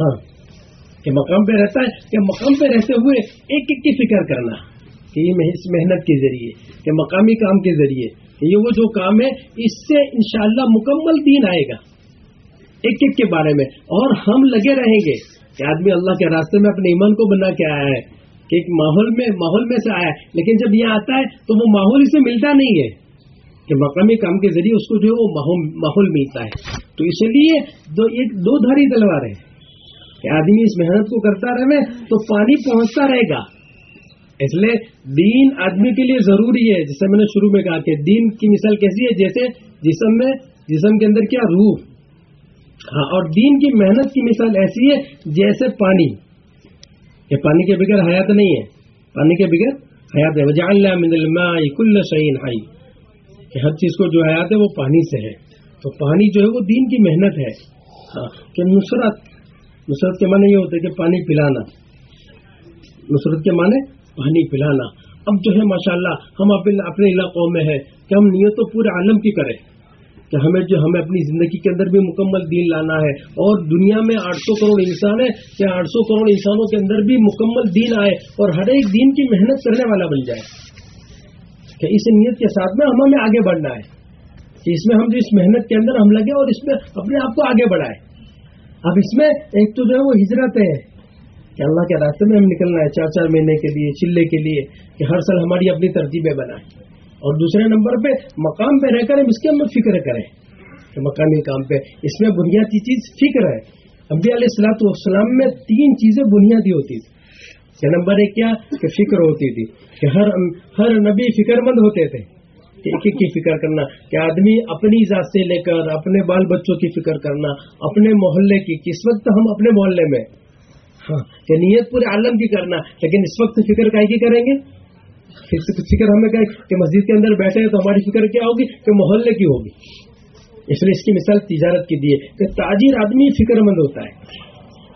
ہاں کہ مقام پہ رہتا ہے، کہ مقام پہ رہتے ہوئے ایک ایک کی فکر کرنا۔ کہ یہ محنت کے ذریعے، کہ مقامی کام کے ذریعے۔ کہ یہ وہ جو کام ہے، اس سے انشاءاللہ مکمل دین آئے گا۔ ایک ایک کے بارے میں۔ اور ہم لگے رہیں گے کہ آدمی اللہ کے راستے میں اپنے ایمان کو بنا کے آیا ہے، کہ ایک ماحول میں ماحول میں سے آیا ہے۔ لیکن جب یہ آتا ہے، تو وہ ماحول اسے ملتا نہیں ہے۔ کہ مقامی کام کے ذریعے اس کو جو ہے وہ ماحول ملتا ہے۔ تو اس لیے دو ایک دو دھاری تلوار ہے کہ آدمی اس محنت کو کرتا رہے تو پانی پہنچتا رہے گا۔ اس لیے دین آدمی کے لیے ضروری ہے، جیسے میں نے شروع میں کہا کہ دین کی مثال کیسی ہے، جیسے جسم میں جسم کے اندر کیا روح؟ ہاں اور دین کی محنت کی مثال ایسی ہے جیسے پانی۔ یہ پانی کے بغیر حیات نہیں ہے۔ پانی کے بغیر حیات ہے۔ من الماء کل شعین ہائی کہ ہر چیز کو جو حیات ہے وہ پانی سے ہے۔ تو پانی جو ہے وہ دین کی محنت ہے۔ ہاں۔ کہ نصرت نصرت کے معنی یہ ہوتے کہ پانی پلانا۔ نصرت کے معنی پانی پلانا۔ اب جو ہے ماشاءاللہ ہم اپنے علاقوں میں ہے کہ ہم نیت تو پورے عالم کی کریں۔ کہ ہمیں جو ہمیں اپنی زندگی کے اندر بھی مکمل دین لانا ہے۔ اور دنیا میں آٹھ سو کروڑ انسان ہے کہ آٹھ سو کروڑ انسانوں کے اندر بھی مکمل دین آئے اور ہر ایک دین کی محنت کرنے والا بن جائے۔ کہ اس نیت کے ساتھ میں ہمیں آگے بڑھنا ہے۔ کہ اس میں ہم جو اس محنت کے اندر ہم لگے اور اس میں اپنے آپ کو آگے بڑھائے۔ اب اس میں ایک تو جو ہے وہ ہجرت ہے کہ اللہ کے راستے میں ہم نکلنا ہے چار چار مہینے کے لیے، چلے کے لیے، کہ ہر سال ہماری اپنی ترتیبیں بنائیں۔ اور دوسرے نمبر پہ مقام پہ رہ کر ہم اس کے اندر فکر کریں۔ کہ مقامی کام پہ اس میں بنیادی چیز فکر ہے۔ ابھی علیہ السلاۃ والسلام میں تین چیزیں بنیادی ہوتی تھیں۔ تھی نمبر ایک کیا کہ فکر ہوتی تھی کہ ہر ہر نبی فکر مند ہوتے تھے کہ ایک ایک کی فکر کرنا، کہ آدمی اپنی ذات سے لے کر اپنے بال بچوں کی فکر کرنا، اپنے محلے کی، کس وقت ہم اپنے محلے میں؟ ہاں نیت پورے عالم کی کرنا، لیکن اس وقت فکر کا کی کریں گے؟ فکر ہمیں کہ مسجد کے اندر بیٹھے ہیں تو ہماری فکر کیا ہوگی؟ کہ محلے کی ہوگی۔ اس لیے اس کی مثال تجارت کی دیے کہ تاجر آدمی فکر مند ہوتا ہے۔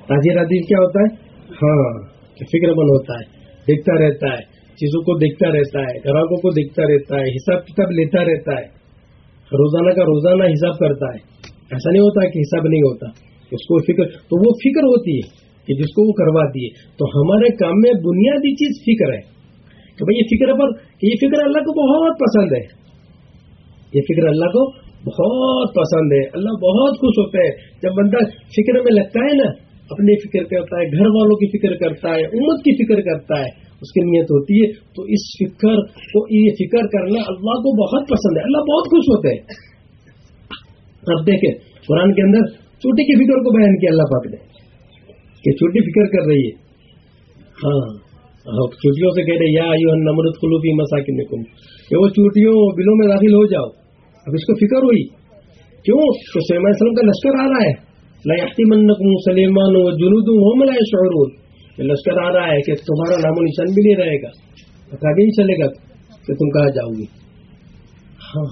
تاجر آدمی کیا ہوتا ہے؟ ہاں۔ فکر مند ہوتا ہے، دیکھتا رہتا ہے، چیزوں کو دیکھتا رہتا ہے، گراہکوں کو دیکھتا رہتا ہے، حساب کتاب لیتا رہتا ہے۔ روزانہ کا روزانہ حساب کرتا ہے۔ ایسا نہیں ہوتا کہ حساب نہیں ہوتا۔ اس کو فکر، تو وہ فکر ہوتی ہے کہ جس کو وہ کرواتی ہے تو ہمارے کام میں بنیادی چیز فکر ہے۔ کہ بھائی یہ فکر پر، یہ فکر اللہ کو بہت پسند ہے۔ یہ فکر اللہ کو بہت پسند ہے۔ اللہ بہت خوش ہوتا ہے۔ جب بندہ فکر میں لگتا ہے نا اپنی فکر کرتا ہے، گھر والوں کی فکر کرتا ہے، امت کی فکر کرتا ہے، اس کی نیت ہوتی ہے۔ تو اس فکر کو، یہ فکر کرنا اللہ کو بہت پسند ہے۔ اللہ بہت خوش ہوتے ہیں۔ اب دیکھیں، قرآن کے اندر چھوٹی کی فکر کو بیان کیا اللہ پاک نے، کہ چھوٹی فکر کر رہی ہے۔ ہاں, ہاں، چوٹیوں سے کہہ رہے یا آئیو نمرت قلوبی مساکن کہ وہ چوٹیوں بلوں میں داخل ہو جاؤ۔ اب اس کو فکر ہوئی۔ کیوں؟ تو سلیمان وسلم کا لشکر آ رہا ہے۔ سلیمان و جنود لا شعرون لشکر آ رہا ہے کہ تمہارا نام و نشان بھی نہیں رہے گا. پتا بھی نہیں چلے گا کہ تم کہاں جاؤ گی ہاں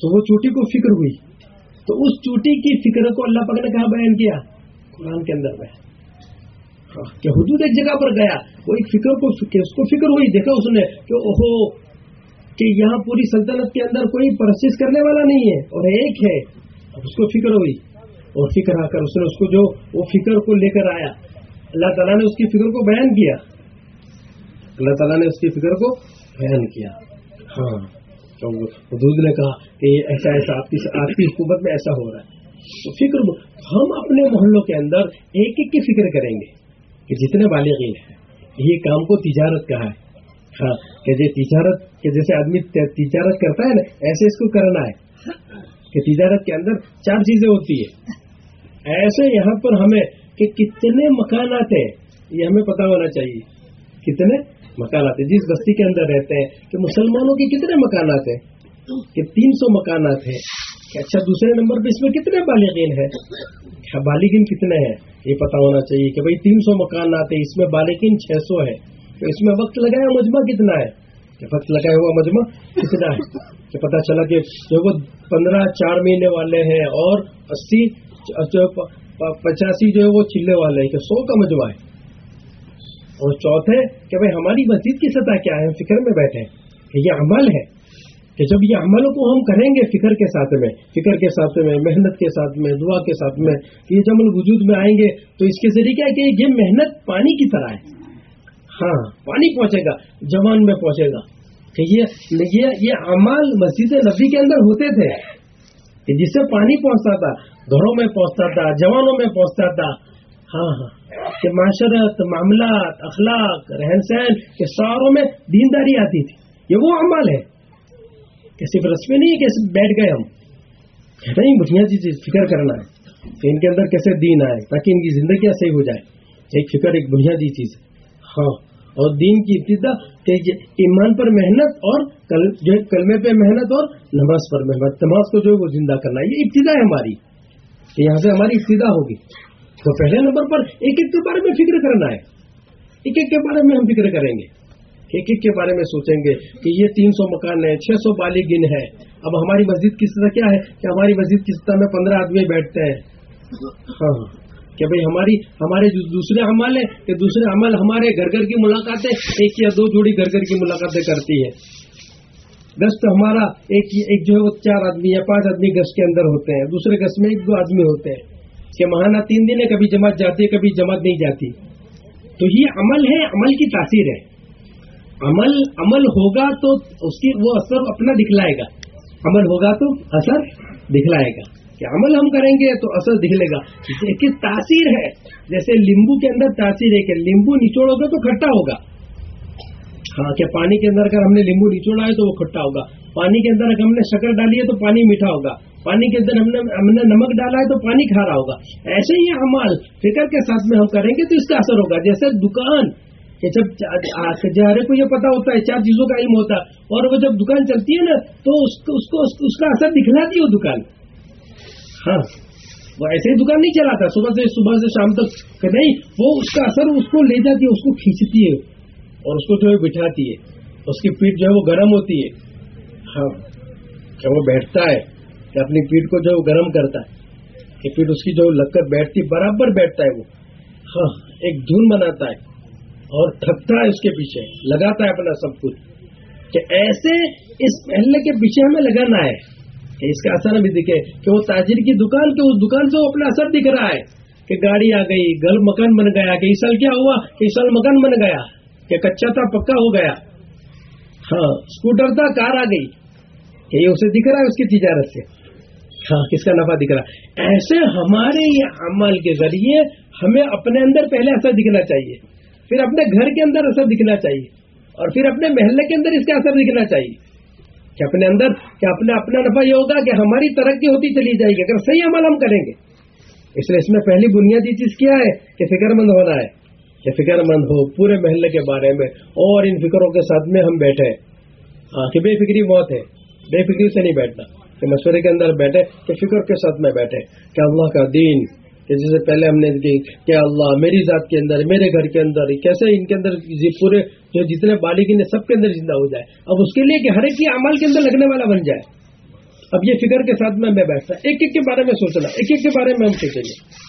تو وہ چوٹی کو فکر ہوئی. تو اس چوٹی کی فکر کو اللہ پاک نے کہاں بیان کیا؟ قرآن کے اندر میں. ہاں، کہ حدود ایک جگہ پر گیا. وہ ایک فکر کو اس کو فکر ہوئی. دیکھا اس نے کہ اوہو، کہ یہاں پوری سلطنت کے اندر کوئی پرسس کرنے والا نہیں ہے اور ایک ہے. اب اس کو فکر ہوئی. اور فکر آ کر اس نے اس کو جو وہ فکر کو لے کر آیا، اللہ تعالیٰ نے اس کی فکر کو بیان کیا۔ اللہ تعالیٰ نے اس کی فکر کو بیان کیا۔ ہاں حدود نے کہا کہ ایسا ایسا، آپ کی آپ کی حکومت میں ایسا ہو رہا ہے۔ تو فکر ہم اپنے محلوں کے اندر ایک ایک کی فکر کریں گے کہ جتنے بالغین ہیں، یہ کام کو تجارت کہا ہے۔ ہاں کہ جی تجارت کہ جیسے آدمی تجارت کرتا ہے نا، ایسے اس کو کرنا ہے۔ کہ تجارت کے اندر چار چیزیں ہوتی ہے ایسے یہاں پر ہمیں کہ کتنے مکانات ہیں، یہ ہمیں پتا ہونا چاہیے۔ کتنے مکانات ہیں؟ جس بستی کے اندر رہتے ہیں، کہ مسلمانوں کے کتنے مکانات ہیں؟ کہ تین سو مکانات ہیں۔ کہ اچھا دوسرے نمبر پہ اس میں کتنے بالغین ہیں؟ اچھا، بالغین کتنے ہیں؟ یہ پتا ہونا چاہیے کہ بھائی تین سو مکانات ہیں، اس میں بالغین چھ سو ہے تو اس میں وقت لگایا مجمع کتنا ہے؟ کہ وقت لگایا ہوا مجمع کتنا ہے؟ کہ پتا چلا کہ جو وہ پندرہ چار مہینے والے ہیں اور اسی پچاسی جو ہے وہ چلے والے ہیں، کہ سو کا مجمع ہے۔ اور چوتھے کہ بھائی ہماری مسجد کی سطح کیا ہے؟ فکر میں بیٹھے کہ یہ عمل ہے۔ کہ جب یہ عملوں کو ہم کریں گے فکر کے ساتھ میں، فکر کے ساتھ میں، محنت کے ساتھ میں، دعا کے ساتھ میں، یہ جب ہم وجود میں آئیں گے، تو اس کے ذریعے کیا کہ یہ محنت پانی کی طرح ہے۔ ہاں پانی پہنچے گا، جوان میں پہنچے گا۔ کہ یہ یہ عمل مسجد نبی کے اندر ہوتے تھے۔ کہ جس سے پانی پہنچتا تھا گھروں میں پہنچتا تھا جوانوں میں پہنچتا تھا ہاں ہاں کہ معاشرت، معاملات، اخلاق، رہن سہن کے ساروں میں دینداری آتی تھی۔ یہ وہ عمل ہے کہ صرف رسمی نہیں ہے کہ صرف بیٹھ گئے ہم۔ نہیں بنیادی چیز فکر کرنا ہے۔ کہ ان کے اندر کیسے دین آئے؟ تاکہ ان کی زندگیاں صحیح ہو جائے۔ ایک فکر، ایک بنیادی چیز۔ ہے ہاں اور دین کی ابتدا کہ ایمان پر محنت اور جو ہے کلمے پہ محنت اور نماز پر محنت، نماز کو جو ہے وہ زندہ کرنا ہے یہ ابتدا ہے ہماری یہاں سے ہماری ابتدا ہوگی۔ تو پہلے نمبر پر ایک ایک کے بارے میں فکر کرنا ہے۔ ایک ایک کے بارے میں ہم فکر کریں گے۔ ایک ایک کے بارے میں سوچیں گے کہ یہ تین سو مکان ہے چھ سو بالغن ہے اب ہماری مسجد کی سطح کیا ہے؟ کہ ہماری مسجد کی سطح میں پندرہ آدمی بیٹھتے ہیں؟ ہاں۔ کہ بھائی ہماری ہمارے جو دوسرے عمل ہیں، کہ دوسرے عمل ہمارے گھر گھر کی ملاقاتیں ایک یا دو جوڑی گھر گھر کی ملاقاتیں کرتی ہے گشت ہمارا ایک ایک جو ہے وہ چار آدمی یا پانچ آدمی گشت کے اندر ہوتے ہیں۔ دوسرے گشت میں ایک دو آدمی ہوتے ہیں۔ کہ ماہانہ تین دن ہے، کبھی جماعت جاتی ہے، کبھی جماعت نہیں جاتی۔ تو یہ عمل ہے، عمل کی تاثیر ہے۔ عمل عمل ہوگا تو اس کی وہ اثر اپنا دکھلائے گا۔ عمل ہوگا تو اثر دکھلائے گا۔ کہ عمل ہم کریں گے تو اثر دکھلے گا۔ کہ تاثیر ہے۔ جیسے لیمبو کے اندر تاثیر ہے کہ لیمبو نچوڑو گے تو کھٹا ہوگا۔ ہاں کہ پانی کے اندر اگر ہم نے لیمبو نچوڑا ہے تو وہ کھٹا ہوگا۔ پانی کے اندر اگر ہم نے شکر ڈالی ہے تو پانی میٹھا ہوگا۔ پانی کے اندر ہم نے ہم نے نمک ڈالا ہے تو پانی کھارا ہوگا۔ ایسے ہی عمل فکر کے ساتھ میں ہم کریں گے تو اس کا اثر ہوگا۔ جیسے دکان، کہ جب جہرے کو یہ پتا ہوتا ہے، چار چیزوں کا علم ہوتا ہے، اور وہ جب دکان چلتی ہے نا، تو اس کو اس کو اس کا اثر دکھلاتی ہے وہ دکان۔ ہاں۔ وہ ایسے ہی دکان نہیں چلاتا، صبح سے صبح سے شام تک۔ کہ نہیں، وہ اس کا اثر اس کو لے جاتی ہے، اس کو کھینچتی ہے اور اس کو جو ہے بٹھاتی ہے۔ اس کی پیٹ جو ہے وہ گرم ہوتی ہے۔ ہاں۔ کہ وہ بیٹھتا ہے، کہ اپنی پیٹ کو جو ہے وہ گرم کرتا ہے۔ کہ پیٹ اس کی جو لگ کر بیٹھتی، برابر بیٹھتا ہے وہ۔ ہاں ایک دھن بناتا ہے اور تھکتا ہے اس کے پیچھے۔ لگاتا ہے اپنا سب کچھ۔ کہ ایسے اس محلے کے پیچھے ہمیں لگانا ہے۔ اس کا اثر بھی دکھے کہ وہ تاجر کی دکان کے اس دکان سے وہ اپنا اثر دکھ رہا ہے کہ گاڑی آ گئی، گل مکان بن گیا کہ اس سال کیا ہوا؟ کہ اس سال مکان بن گیا، کہ کچا تھا، پکا ہو گیا۔ ہاں اسکوٹر تھا، کار آ گئی۔ یہ اسے دکھ رہا ہے، اس کی تجارت سے۔ ہاں کس کا نفع دکھ رہا ایسے ہمارے یہ عمل کے ذریعے ہمیں اپنے اندر پہلے اثر دکھنا چاہیے، پھر اپنے گھر کے اندر اثر دکھنا چاہیے، اور پھر اپنے محلے کے اندر اس کا اثر دکھنا چاہیے۔ کہ اپنے اندر کہ اپنا اپنا نفع یہ ہوگا کہ ہماری ترقی ہوتی چلی جائے گی، اگر صحیح عمل ہم کریں گے۔ اس لیے اس میں پہلی بنیادی چیز کیا ہے کہ فکر مند ہونا ہے، کہ فکر مند ہو، پورے محلے کے بارے میں اور ان فکروں کے ساتھ میں ہم بیٹھے۔ ہاں کہ بے فکری بہت ہے، بے فکری سے نہیں بیٹھنا۔ کہ مشورے کے اندر بیٹھے، کہ فکر کے ساتھ میں بیٹھے۔ کہ اللہ کا دین کہ جیسے پہلے ہم نے کہ اللہ میری ذات کے اندر، میرے گھر کے اندر، کیسے ان کے اندر پورے جو جتنے بالغ سب کے اندر زندہ ہو جائے۔ اب اس کے لیے کہ ہر ایک کی عمل کے اندر لگنے والا بن جائے۔ اب یہ فکر کے ساتھ میں میں بیٹھتا ایک ایک کے بارے میں سوچنا، ایک ایک کے بارے میں ہم سوچیں گے۔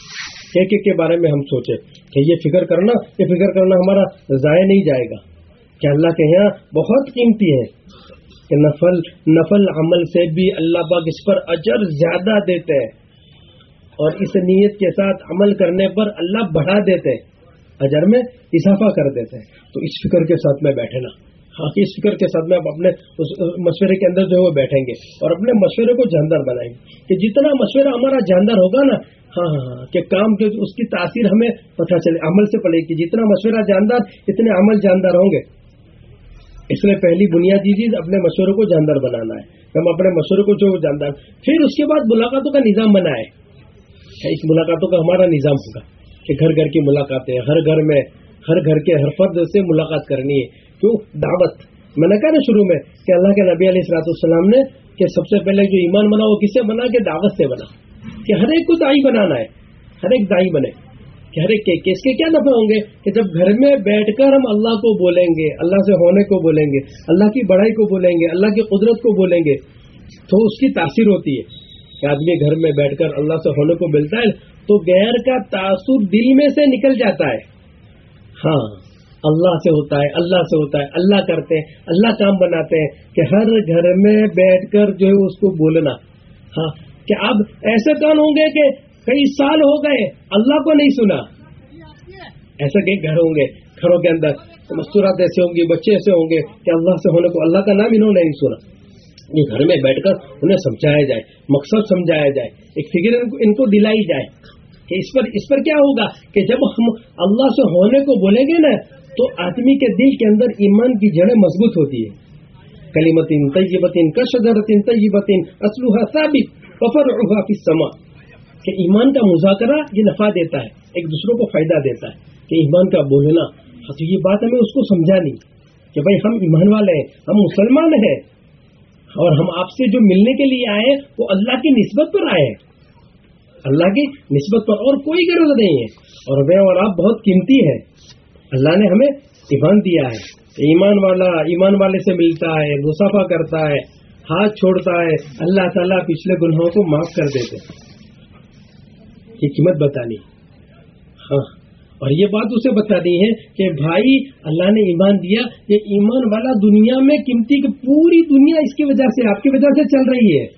ایک ایک کے بارے میں ہم سوچیں کہ یہ فکر کرنا، یہ فکر کرنا ہمارا ضائع نہیں جائے گا۔ کہ اللہ کے یہاں بہت قیمتی ہے۔ کہ نفل نفل عمل سے بھی اللہ باغ اس پر اجر زیادہ دیتے ہیں۔ اور اس نیت کے ساتھ عمل کرنے پر اللہ بڑھا دیتے ہیں، اجر میں اضافہ کر دیتے ہیں۔ تو اس فکر کے ساتھ میں بیٹھے نا۔ ہاں اس فکر کے ساتھ میں اپنے مشورے کے اندر جو ہے وہ بیٹھیں گے اور اپنے مشورے کو جاندار بنائیں گے۔ کہ جتنا مشورہ ہمارا جاندار ہوگا نا ہاں ہاں ہاں کہ کام کے اس کی تاثیر ہمیں پتہ چلے، عمل سے پڑے گی جتنا مشورہ جاندار، اتنے عمل جاندار ہوں گے۔ اس لیے پہلی بنیادی چیز اپنے مشورے کو جاندار بنانا ہے۔ ہم اپنے مشورے کو جو جاندار، پھر اس کے بعد ملاقاتوں کا نظام بنائے۔ اس ملاقاتوں کا ہمارا نظام ہوگا کہ گھر گھر کی ملاقاتیں، ہر گھر میں، ہر گھر کے ہر فرد سے ملاقات کرنی ہے۔ کیوں؟ دعوت۔ میں نے کہا نا شروع میں کہ اللہ کے نبی علیہ السلاط السلام نے کہ سب سے پہلے جو ایمان بنا وہ کس سے بنا؟ کہ دعوت سے بنا۔ کہ ہر ایک کو دائی بنانا ہے۔ ہر ایک دائی بنے۔ کہ ہر ایک کے اس کے کیا نفع ہوں گے؟ کہ جب گھر میں بیٹھ کر ہم اللہ کو بولیں گے، اللہ سے ہونے کو بولیں گے، اللہ کی بڑائی کو بولیں گے، اللہ کی قدرت کو بولیں گے، تو اس کی تاثیر ہوتی ہے۔ کہ آدمی گھر میں بیٹھ کر اللہ سے ہونے کو ملتا ہے تو غیر کا تاثر دل میں سے نکل جاتا ہے۔ ہاں اللہ سے ہوتا ہے، اللہ سے ہوتا ہے، اللہ کرتے ہیں، اللہ کام بناتے ہیں کہ ہر گھر میں بیٹھ کر جو ہے اس کو بولنا۔ ہاں کہ اب ایسے کون ہوں گے کہ کئی سال ہو گئے اللہ کو نہیں سنا۔ ایسے کئی گھر ہوں گے، گھروں کے اندر مستورات ایسے ہوں گے بچے ایسے ہوں گے کہ اللہ سے ہونے کو، اللہ کا نام انہوں نے نہیں سنا۔ یہ گھر میں بیٹھ کر انہیں سمجھایا جائے، مقصد سمجھایا جائے، ایک فکر ان کو دلائی جائے کہ اس پر اس پر کیا ہوگا کہ جب ہم اللہ سے ہونے کو بولیں گے نا، تو آدمی کے دل کے اندر ایمان کی جڑیں مضبوط ہوتی ہے کلیمتین طیبتین کشدرتین طیبتین اسلوحا ثابت وفر فی السماء۔ کہ ایمان کا مذاکرہ یہ نفع دیتا ہے، ایک دوسروں کو فائدہ دیتا ہے۔ کہ ایمان کا بولنا تو یہ بات ہمیں اس کو سمجھانی، کہ بھائی ہم ایمان والے ہیں، ہم مسلمان ہیں اور ہم آپ سے جو ملنے کے لیے آئے وہ اللہ کی نسبت پر آئے ہیں۔ اللہ کی نسبت پر اور کوئی غرض نہیں ہے۔ اور میں اور آپ بہت قیمتی ہے اللہ نے ہمیں ایمان دیا ہے۔ ایمان والا، ایمان والے سے ملتا ہے مسافہ کرتا ہے، ہاتھ چھوڑتا ہے۔ اللہ تعالیٰ پچھلے گناہوں کو معاف کر دیتے یہ قیمت بتانی۔ ہاں۔ اور یہ بات اسے بتا دی ہے کہ بھائی، اللہ نے ایمان دیا، یہ ایمان والا دنیا میں قیمتی کی پوری دنیا اس کی وجہ سے، آپ کی وجہ سے چل رہی ہے۔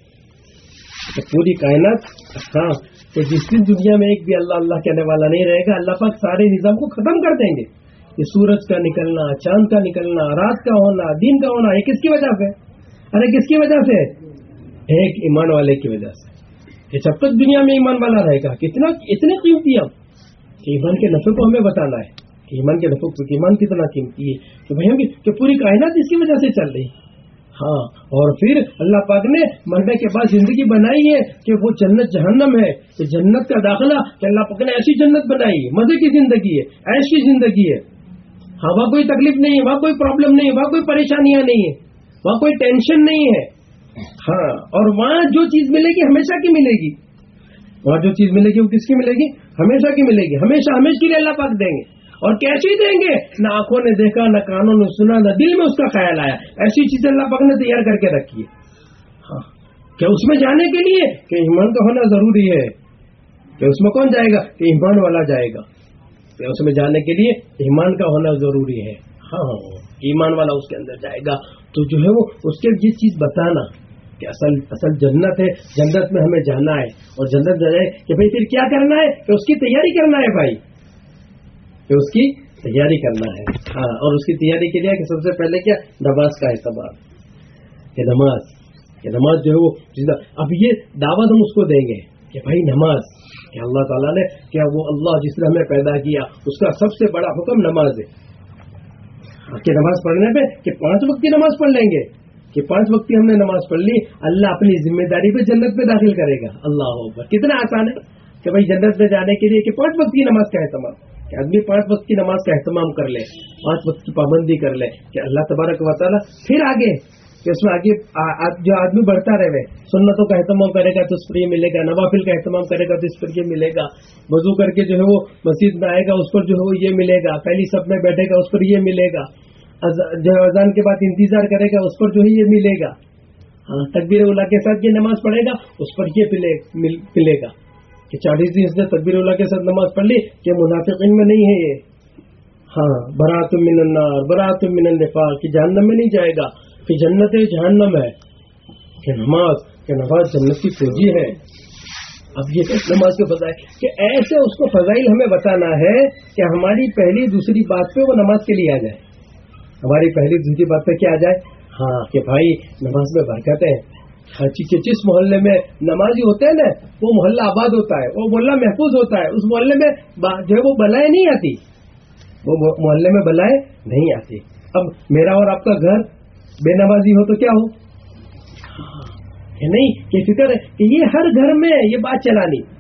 پوری کائنات ہاں کہ جس دن دنیا میں ایک بھی اللہ اللہ کہنے والا نہیں رہے گا، اللہ پاک سارے نظام کو ختم کر دیں گے۔ یہ سورج کا نکلنا، چاند کا نکلنا، رات کا ہونا، دن کا ہونا، یہ کس کی وجہ سے؟ ارے، کس کی وجہ سے؟ ایک ایمان والے کی وجہ سے۔ کہ جب تک دنیا میں ایمان والا رہے گا، کتنا، اتنے قیمتی ہم۔ ایمان کے نفے کو ہمیں بتانا ہے۔ کہ ایمان کے نفے کو ایمان کتنا قیمتی ہے کہ بھائی کہ پوری کائنات اس کی وجہ سے چل رہی۔ ہاں اور پھر اللہ پاک نے مرنے کے بعد زندگی بنائی ہے کہ وہ جنت جہنم ہے۔ کہ جنت کا داخلہ کہ اللہ پاک نے ایسی جنت بنائی ہے۔ مزے کی زندگی ہے، ایسی زندگی ہے۔ ہاں وہاں کوئی تکلیف نہیں ہے، وہاں کوئی پرابلم نہیں ہے، وہاں کوئی پریشانیاں نہیں ہے وہاں کوئی ٹینشن نہیں ہے۔ ہاں اور وہاں جو چیز ملے گی ہمیشہ کی ملے گی۔ وہاں جو چیز ملے گی وہ کس کی ملے گی؟ ہمیشہ کی ملے گی۔ ہمیشہ ہمیشہ کے لیے اللہ پاک دیں گے۔ اور کیسی دیں گے؟ نہ آنکھوں نے دیکھا، نہ کانوں نے سنا، نہ دل میں اس کا خیال آیا۔ ایسی چیزیں اللہ پاک نے تیار کر کے رکھی ہے ہاں۔ کیا اس میں جانے کے لیے کہ ایمان کا ہونا ضروری ہے۔ کہ اس میں کون جائے گا؟ کہ ایمان والا جائے گا۔ کہ اس میں جانے کے لیے ایمان کا ہونا ضروری ہے۔ ہاں۔ ایمان والا اس کے اندر جائے گا۔ تو جو ہے وہ اس کے یہ چیز بتانا۔ کہ اصل اصل جنت ہے، جنت میں ہمیں جانا ہے۔ اور جنت جائے کہ بھائی پھر کیا کرنا ہے؟ کہ اس کی تیاری کرنا ہے بھائی۔ کہ اس کی تیاری کرنا ہے۔ ہاں اور اس کی تیاری کے لیے کہ سب سے پہلے کیا؟ نماز کا اعتبار کہ نماز کہ نماز جو ہے وہ اب یہ دعوت ہم اس کو دیں گے کہ بھائی نماز، کہ اللہ تعالیٰ نے کیا وہ اللہ جس نے ہمیں پیدا کیا، اس کا سب سے بڑا حکم نماز ہے۔ کہ نماز پڑھنے پہ کہ پانچ وقت کی نماز پڑھ لیں گے۔ کہ پانچ وقت کی ہم نے نماز پڑھ لی، اللہ اپنی ذمہ داری پہ جنت پہ داخل کرے گا۔ اللہ کتنا آسان ہے کہ بھائی جنت میں جانے کے لیے کہ پانچ وقت کی نماز کا اہتمام، کہ آدمی پانچ وقت کی نماز کا اہتمام کر لے، پانچ وقت کی پابندی کر لے، کہ اللہ تبارک و تعالیٰ پھر آگے، کہ اس میں آگے جو آدمی بڑھتا رہے، سنتوں کا اہتمام کرے گا تو اس پر یہ ملے گا، نوافل کا اہتمام کرے گا تو اس پر یہ ملے گا، وضو کر کے جو ہے وہ مسجد میں آئے گا، اس پر جو ہے وہ یہ ملے گا، پہلی سب میں بیٹھے گا، اس پر یہ ملے گا۔ جو اذان کے بعد انتظار کرے گا، اس پر جو ہے یہ ملے گا۔ ہاں تقبیر اللہ کے ساتھ یہ نماز پڑھے گا، اس پر یہ پلے گا۔ کہ چالیس دن اس نے تقبیر اللہ کے ساتھ نماز پڑھ لی، کہ منافقین میں نہیں ہے یہ۔ ہاں برات من النار، برات من النفاق، کہ جہنم میں نہیں جائے گا، کہ جنت ہے جہنم ہے، کہ نماز کہ نماز جنت کی فوجی ہے۔ اب یہ نماز کے فضائل کہ ایسے اس کو فضائل ہمیں بتانا ہے کہ ہماری پہلی دوسری بات پہ وہ نماز کے لیے آ جائے۔ ہماری پہلی دوسری بات پہ کیا آ جائے؟ ہاں۔ کہ بھائی نماز میں برکت ہے۔ چیز جس محلے میں نمازی ہوتے ہیں نا وہ محلہ آباد ہوتا ہے وہ محلہ محفوظ ہوتا ہے۔ اس محلے میں جو ہے وہ بلائیں نہیں آتی۔ وہ محلے میں بلائیں نہیں آتی۔ اب میرا اور آپ کا گھر بے نمازی ہو تو کیا ہو؟ نہیں یہ فکر ہے کہ یہ ہر گھر میں یہ بات چلانی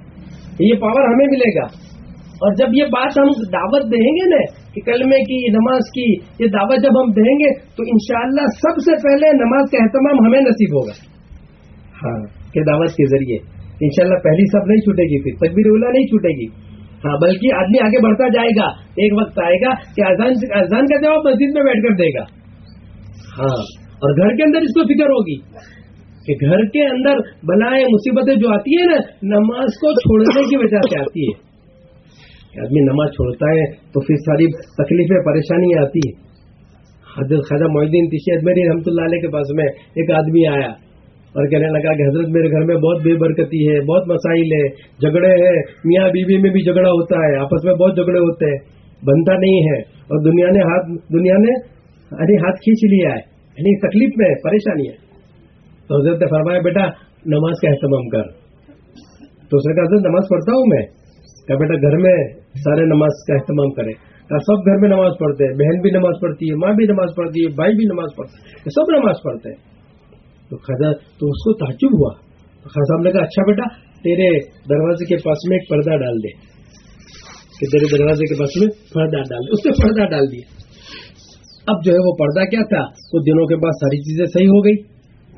یہ پاور ہمیں ملے گا۔ اور جب یہ بات ہم دعوت دیں گے نا کہ کلمے کی، نماز کی، یہ دعوت جب ہم دیں گے تو انشاءاللہ سب سے پہلے نماز کا اہتمام ہمیں نصیب ہوگا۔ ہاں کہ دعوت کے ذریعے۔ انشاءاللہ پہلی سب نہیں چھوٹے گی، پھر تقبیر اولا نہیں چھوٹے گی۔ ہاں بلکہ آدمی آگے بڑھتا جائے گا۔ ایک وقت آئے گا کہ اذان اذان کا جواب مسجد میں بیٹھ کر دے گا۔ ہاں اور گھر کے اندر اس کو فکر ہوگی کہ گھر کے اندر بلائیں مصیبتیں جو آتی ہیں نا، نماز کو چھوڑنے کی وجہ سے آتی ہے آدمی نماز چھوڑتا ہے تو پھر ساری تکلیفیں پریشانیاں آتی ہیں۔ حضرت خواجہ محدین تیشی اجمیری رحمۃ اللہ علیہ کے پاس میں ایک آدمی آیا اور کہنے لگا کہ حضرت میرے گھر میں بہت بے برکتی ہے، بہت مسائل ہے جھگڑے ہیں، میاں بیوی میں بھی جھگڑا ہوتا ہے، آپس میں بہت جھگڑے ہوتے ہیں، بنتا نہیں ہے۔ اور دنیا نے ہاتھ، دنیا نے یعنی ہاتھ کھینچ لیا ہے یعنی تکلیف میں پریشانی ہے۔ تو حضرت نے فرمایا، بیٹا، نماز کا اہتمام کر۔ تو اس نے کہا، حضرت، نماز پڑھتا ہوں میں؟ کہا، بیٹا، گھر میں سارے نماز کا اہتمام کرے سب گھر میں نماز پڑھتے ہیں، بہن بھی نماز پڑھتی ہے، ماں بھی نماز پڑھتی ہے، بھائی بھی نماز پڑھتے سب نماز پڑھتے ہیں. تو خزا، تو اس کو تعجب ہوا۔ خزا صاحب نے کہا اچھا بیٹا، تیرے دروازے کے پاس میں ایک پردہ ڈال دے۔ کہ تیرے دروازے کے پاس میں پردہ ڈال دے۔ اس نے پردہ ڈال دیا۔ اب جو ہے وہ پردہ کیا تھا؟ کچھ دنوں کے بعد ساری چیزیں صحیح ہو گئی۔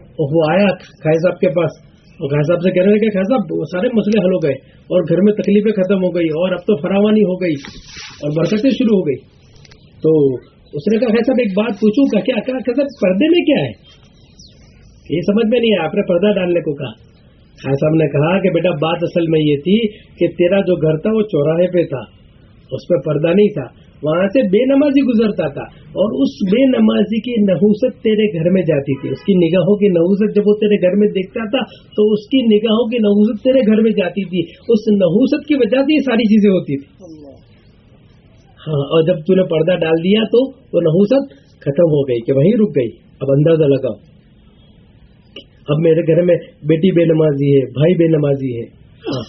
اور وہ آیا خائی صاحب کے پاس۔ اور خیر صاحب سے کہنے لگے خیر صاحب سارے مسئلے حل ہو گئے اور گھر میں تکلیفیں ختم ہو گئی اور اب تو فراوانی ہو گئی اور برکتیں شروع ہو گئی۔ تو اس نے کہا خیر صاحب، ایک بات پوچھوں گا کیا کہا پردے میں کیا ہے؟ یہ سمجھ میں نہیں ہے آپ نے پردہ ڈالنے کو کہا۔ خیر صاحب نے کہا کہ بیٹا، بات اصل میں یہ تھی کہ تیرا جو گھر تھا، وہ چوراہے پہ تھا، اس پہ پردہ نہیں تھا۔ وہاں سے بے نمازی گزرتا تھا اور اس بے نمازی کی نحوست تیرے گھر میں جاتی تھی۔ اس کی نگاہوں کی نحوست جب وہ تیرے گھر میں دیکھتا تھا، تو اس کی نگاہوں کی نحوست تیرے گھر میں جاتی تھی۔ اس نحوست کی وجہ سے یہ ساری چیزیں ہوتی تھی ہاں اور جب نے پردہ ڈال دیا تو وہ نحوست ختم ہو گئی کہ وہیں رک گئی۔ اب اندازہ لگاؤ۔ اب میرے گھر میں بیٹی بے نمازی ہے، بھائی بے نمازی ہے۔ ہاں،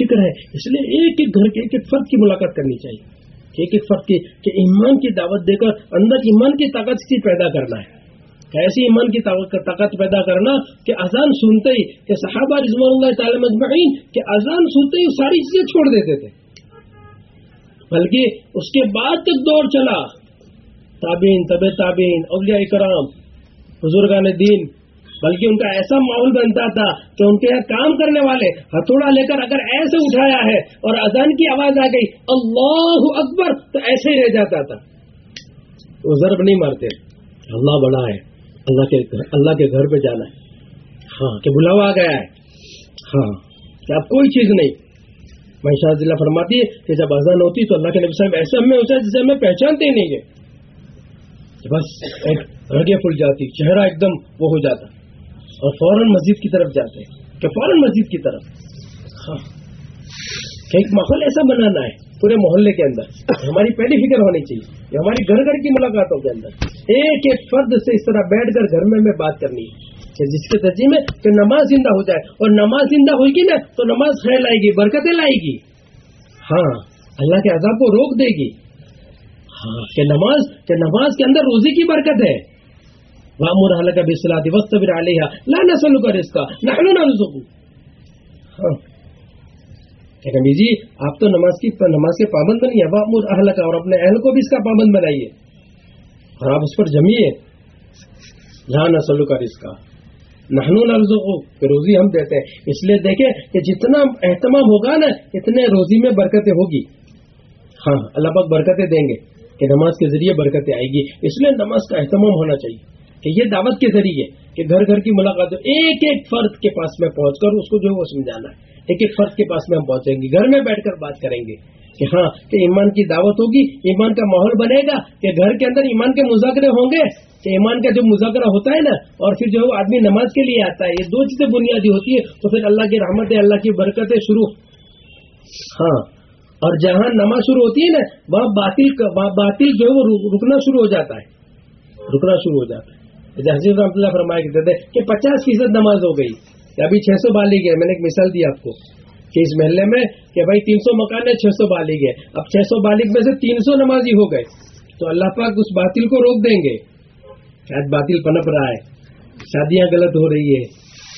فکر ہے، اس لیے ایک ایک گھر کے ایک ایک فرد کی ملاقات کرنی چاہیے۔ ایک ایک فرق کی کہ ایمان کی دعوت دے کر اندر ایمان کی طاقت سی پیدا کرنا ہے۔ ایسی ایمان کی طاقت پیدا کرنا کہ اذان سنتے ہی کہ صحابہ رضوان اللہ تعالی مجمعین کہ اذان سنتے ہی ساری چیزیں چھوڑ دیتے تھے۔ بلکہ اس کے بعد تک دور چلا۔ تابین طب تابین اولیاء اکرام، بزرگان دین بلکہ ان کا ایسا ماحول بنتا تھا کہ ان کے یہاں کام کرنے والے ہتھوڑا لے کر اگر ایسے اٹھایا ہے اور اذان کی آواز آ گئی، اللہ اکبر، تو ایسے ہی رہ جاتا تھا۔ وہ ضرب نہیں مارتے۔ اللہ بڑا ہے۔ اللہ کے اللہ کے گھر پہ جانا ہے۔ ہاں کہ بلاوا آ گیا ہے۔ ہاں کہ اب کوئی چیز نہیں۔ میں شاہ ضلع فرماتی ہے کہ جب اذان ہوتی تو اللہ کے نبی صاحب ایسے ہمیں ہوتا ہے جسے ہمیں پہچانتے ہی نہیں گئے بس ایک رگے پھل جاتی، چہرہ ایک دم وہ ہو جاتا۔ اور فوراً مسجد کی طرف جاتے ہیں۔ کہ فوراً مسجد کی طرف۔ ہاں۔ کہ ایک ماحول ایسا بنانا ہے، پورے محلے کے اندر۔ ہماری پہلی فکر ہونی چاہیے۔ یہ ہماری گھر گھر کی ملاقاتوں کے اندر۔ ایک ایک فرد سے اس طرح بیٹھ کر گھر میں بات کرنی ہے۔ کہ جس کے ترجیح میں کہ نماز زندہ ہو جائے۔ اور نماز زندہ ہوئے گی نا تو نماز خیر لائے گی، برکتیں لائے گی۔ ہاں اللہ کے عذاب کو روک دے گی۔ ہاں کہ نماز کہ نماز کے اندر روزی کی برکت ہے۔ وامر بسلاتی وقت بھی علیہ لا اس کا نحن نرزقو ہاں۔ نبی جی آپ تو نماز کی نماز کے پابند بنیے وامر اہل کا اور اپنے اہل کو بھی اس کا پابند بنائیے۔ اور آپ اس پر جمیے لا نسل کا نحنو نرزقو کہ روزی ہم دیتے ہیں۔ اس لیے دیکھیں کہ جتنا اہتمام ہوگا نا اتنے روزی میں برکتیں ہوگی۔ ہاں اللہ پاک برکتیں دیں گے کہ نماز کے ذریعے برکتیں آئے گی۔ اس لیے نماز کا اہتمام ہونا چاہیے۔ کہ یہ دعوت کے ذریعے کہ گھر گھر کی ملاقات ایک ایک فرد کے پاس میں پہنچ کر اس کو جو ہے وہ سمجھانا ہے۔ ایک ایک فرد کے پاس میں ہم پہنچیں گے۔ گھر میں بیٹھ کر بات کریں گے کہ ہاں کہ ایمان کی دعوت ہوگی، ایمان کا ماحول بنے گا کہ گھر کے اندر ایمان کے مذاکرے ہوں گے۔ کہ ایمان کا جو مذاکرہ ہوتا ہے نا، اور پھر جو ہے وہ آدمی نماز کے لیے آتا ہے، یہ دو چیزیں بنیادی ہوتی ہے تو پھر اللہ کی رحمت، اللہ کی برکتیں شروع۔ ہاں اور جہاں نماز شروع ہوتی ہے نا، وہاں باطل باطل جو ہے وہ رکنا شروع ہو جاتا ہے۔ رکنا شروع ہو جاتا ہے۔ حضیب رحمۃ اللہ فرمایا کرتے تھے کہ پچاس فیصد نماز ہو گئی ابھی چھ سو بالی گئے میں نے ایک مثال دی آپ کو کہ اس محلے میں کہ بھائی تین سو مکان ہے، چھ سو بالی گئے۔ اب چھ سو بالغ میں سے تین سو نمازی ہو گئے۔ تو اللہ پاک اس باطل کو روک دیں گے۔ شاید باطل پنپ رہا ہے شادیاں غلط ہو رہی ہے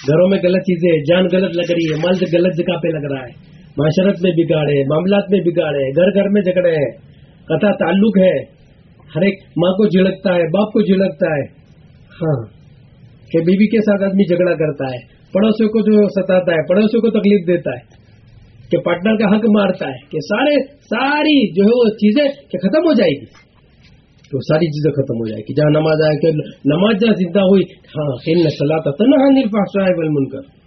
گھروں میں غلط چیزیں، جان غلط لگ رہی ہے، مال غلط جگہ پہ لگ رہا ہے۔ معاشرت میں بگاڑے معاملات میں بگاڑے گھر گھر میں جھگڑے ہیں۔ قطع تعلق ہے۔ ہر ایک ماں کو جھڑکتا ہے، باپ کو جھڑکتا ہے۔ ہاں کہ بیوی کے ساتھ آدمی جھگڑا کرتا ہے، پڑوسیوں کو جو ستاتا ہے، پڑوسیوں کو تکلیف دیتا ہے، کہ پارٹنر کا حق مارتا ہے، کہ سارے ساری جو ہے وہ چیزیں کہ ختم ہو جائے گی۔ تو ساری چیزیں ختم ہو جائے گی۔ جہاں نماز آئے کہ نماز جہاں زندہ ہوئی ہاں ان صلاح تنہا نیل بل من کر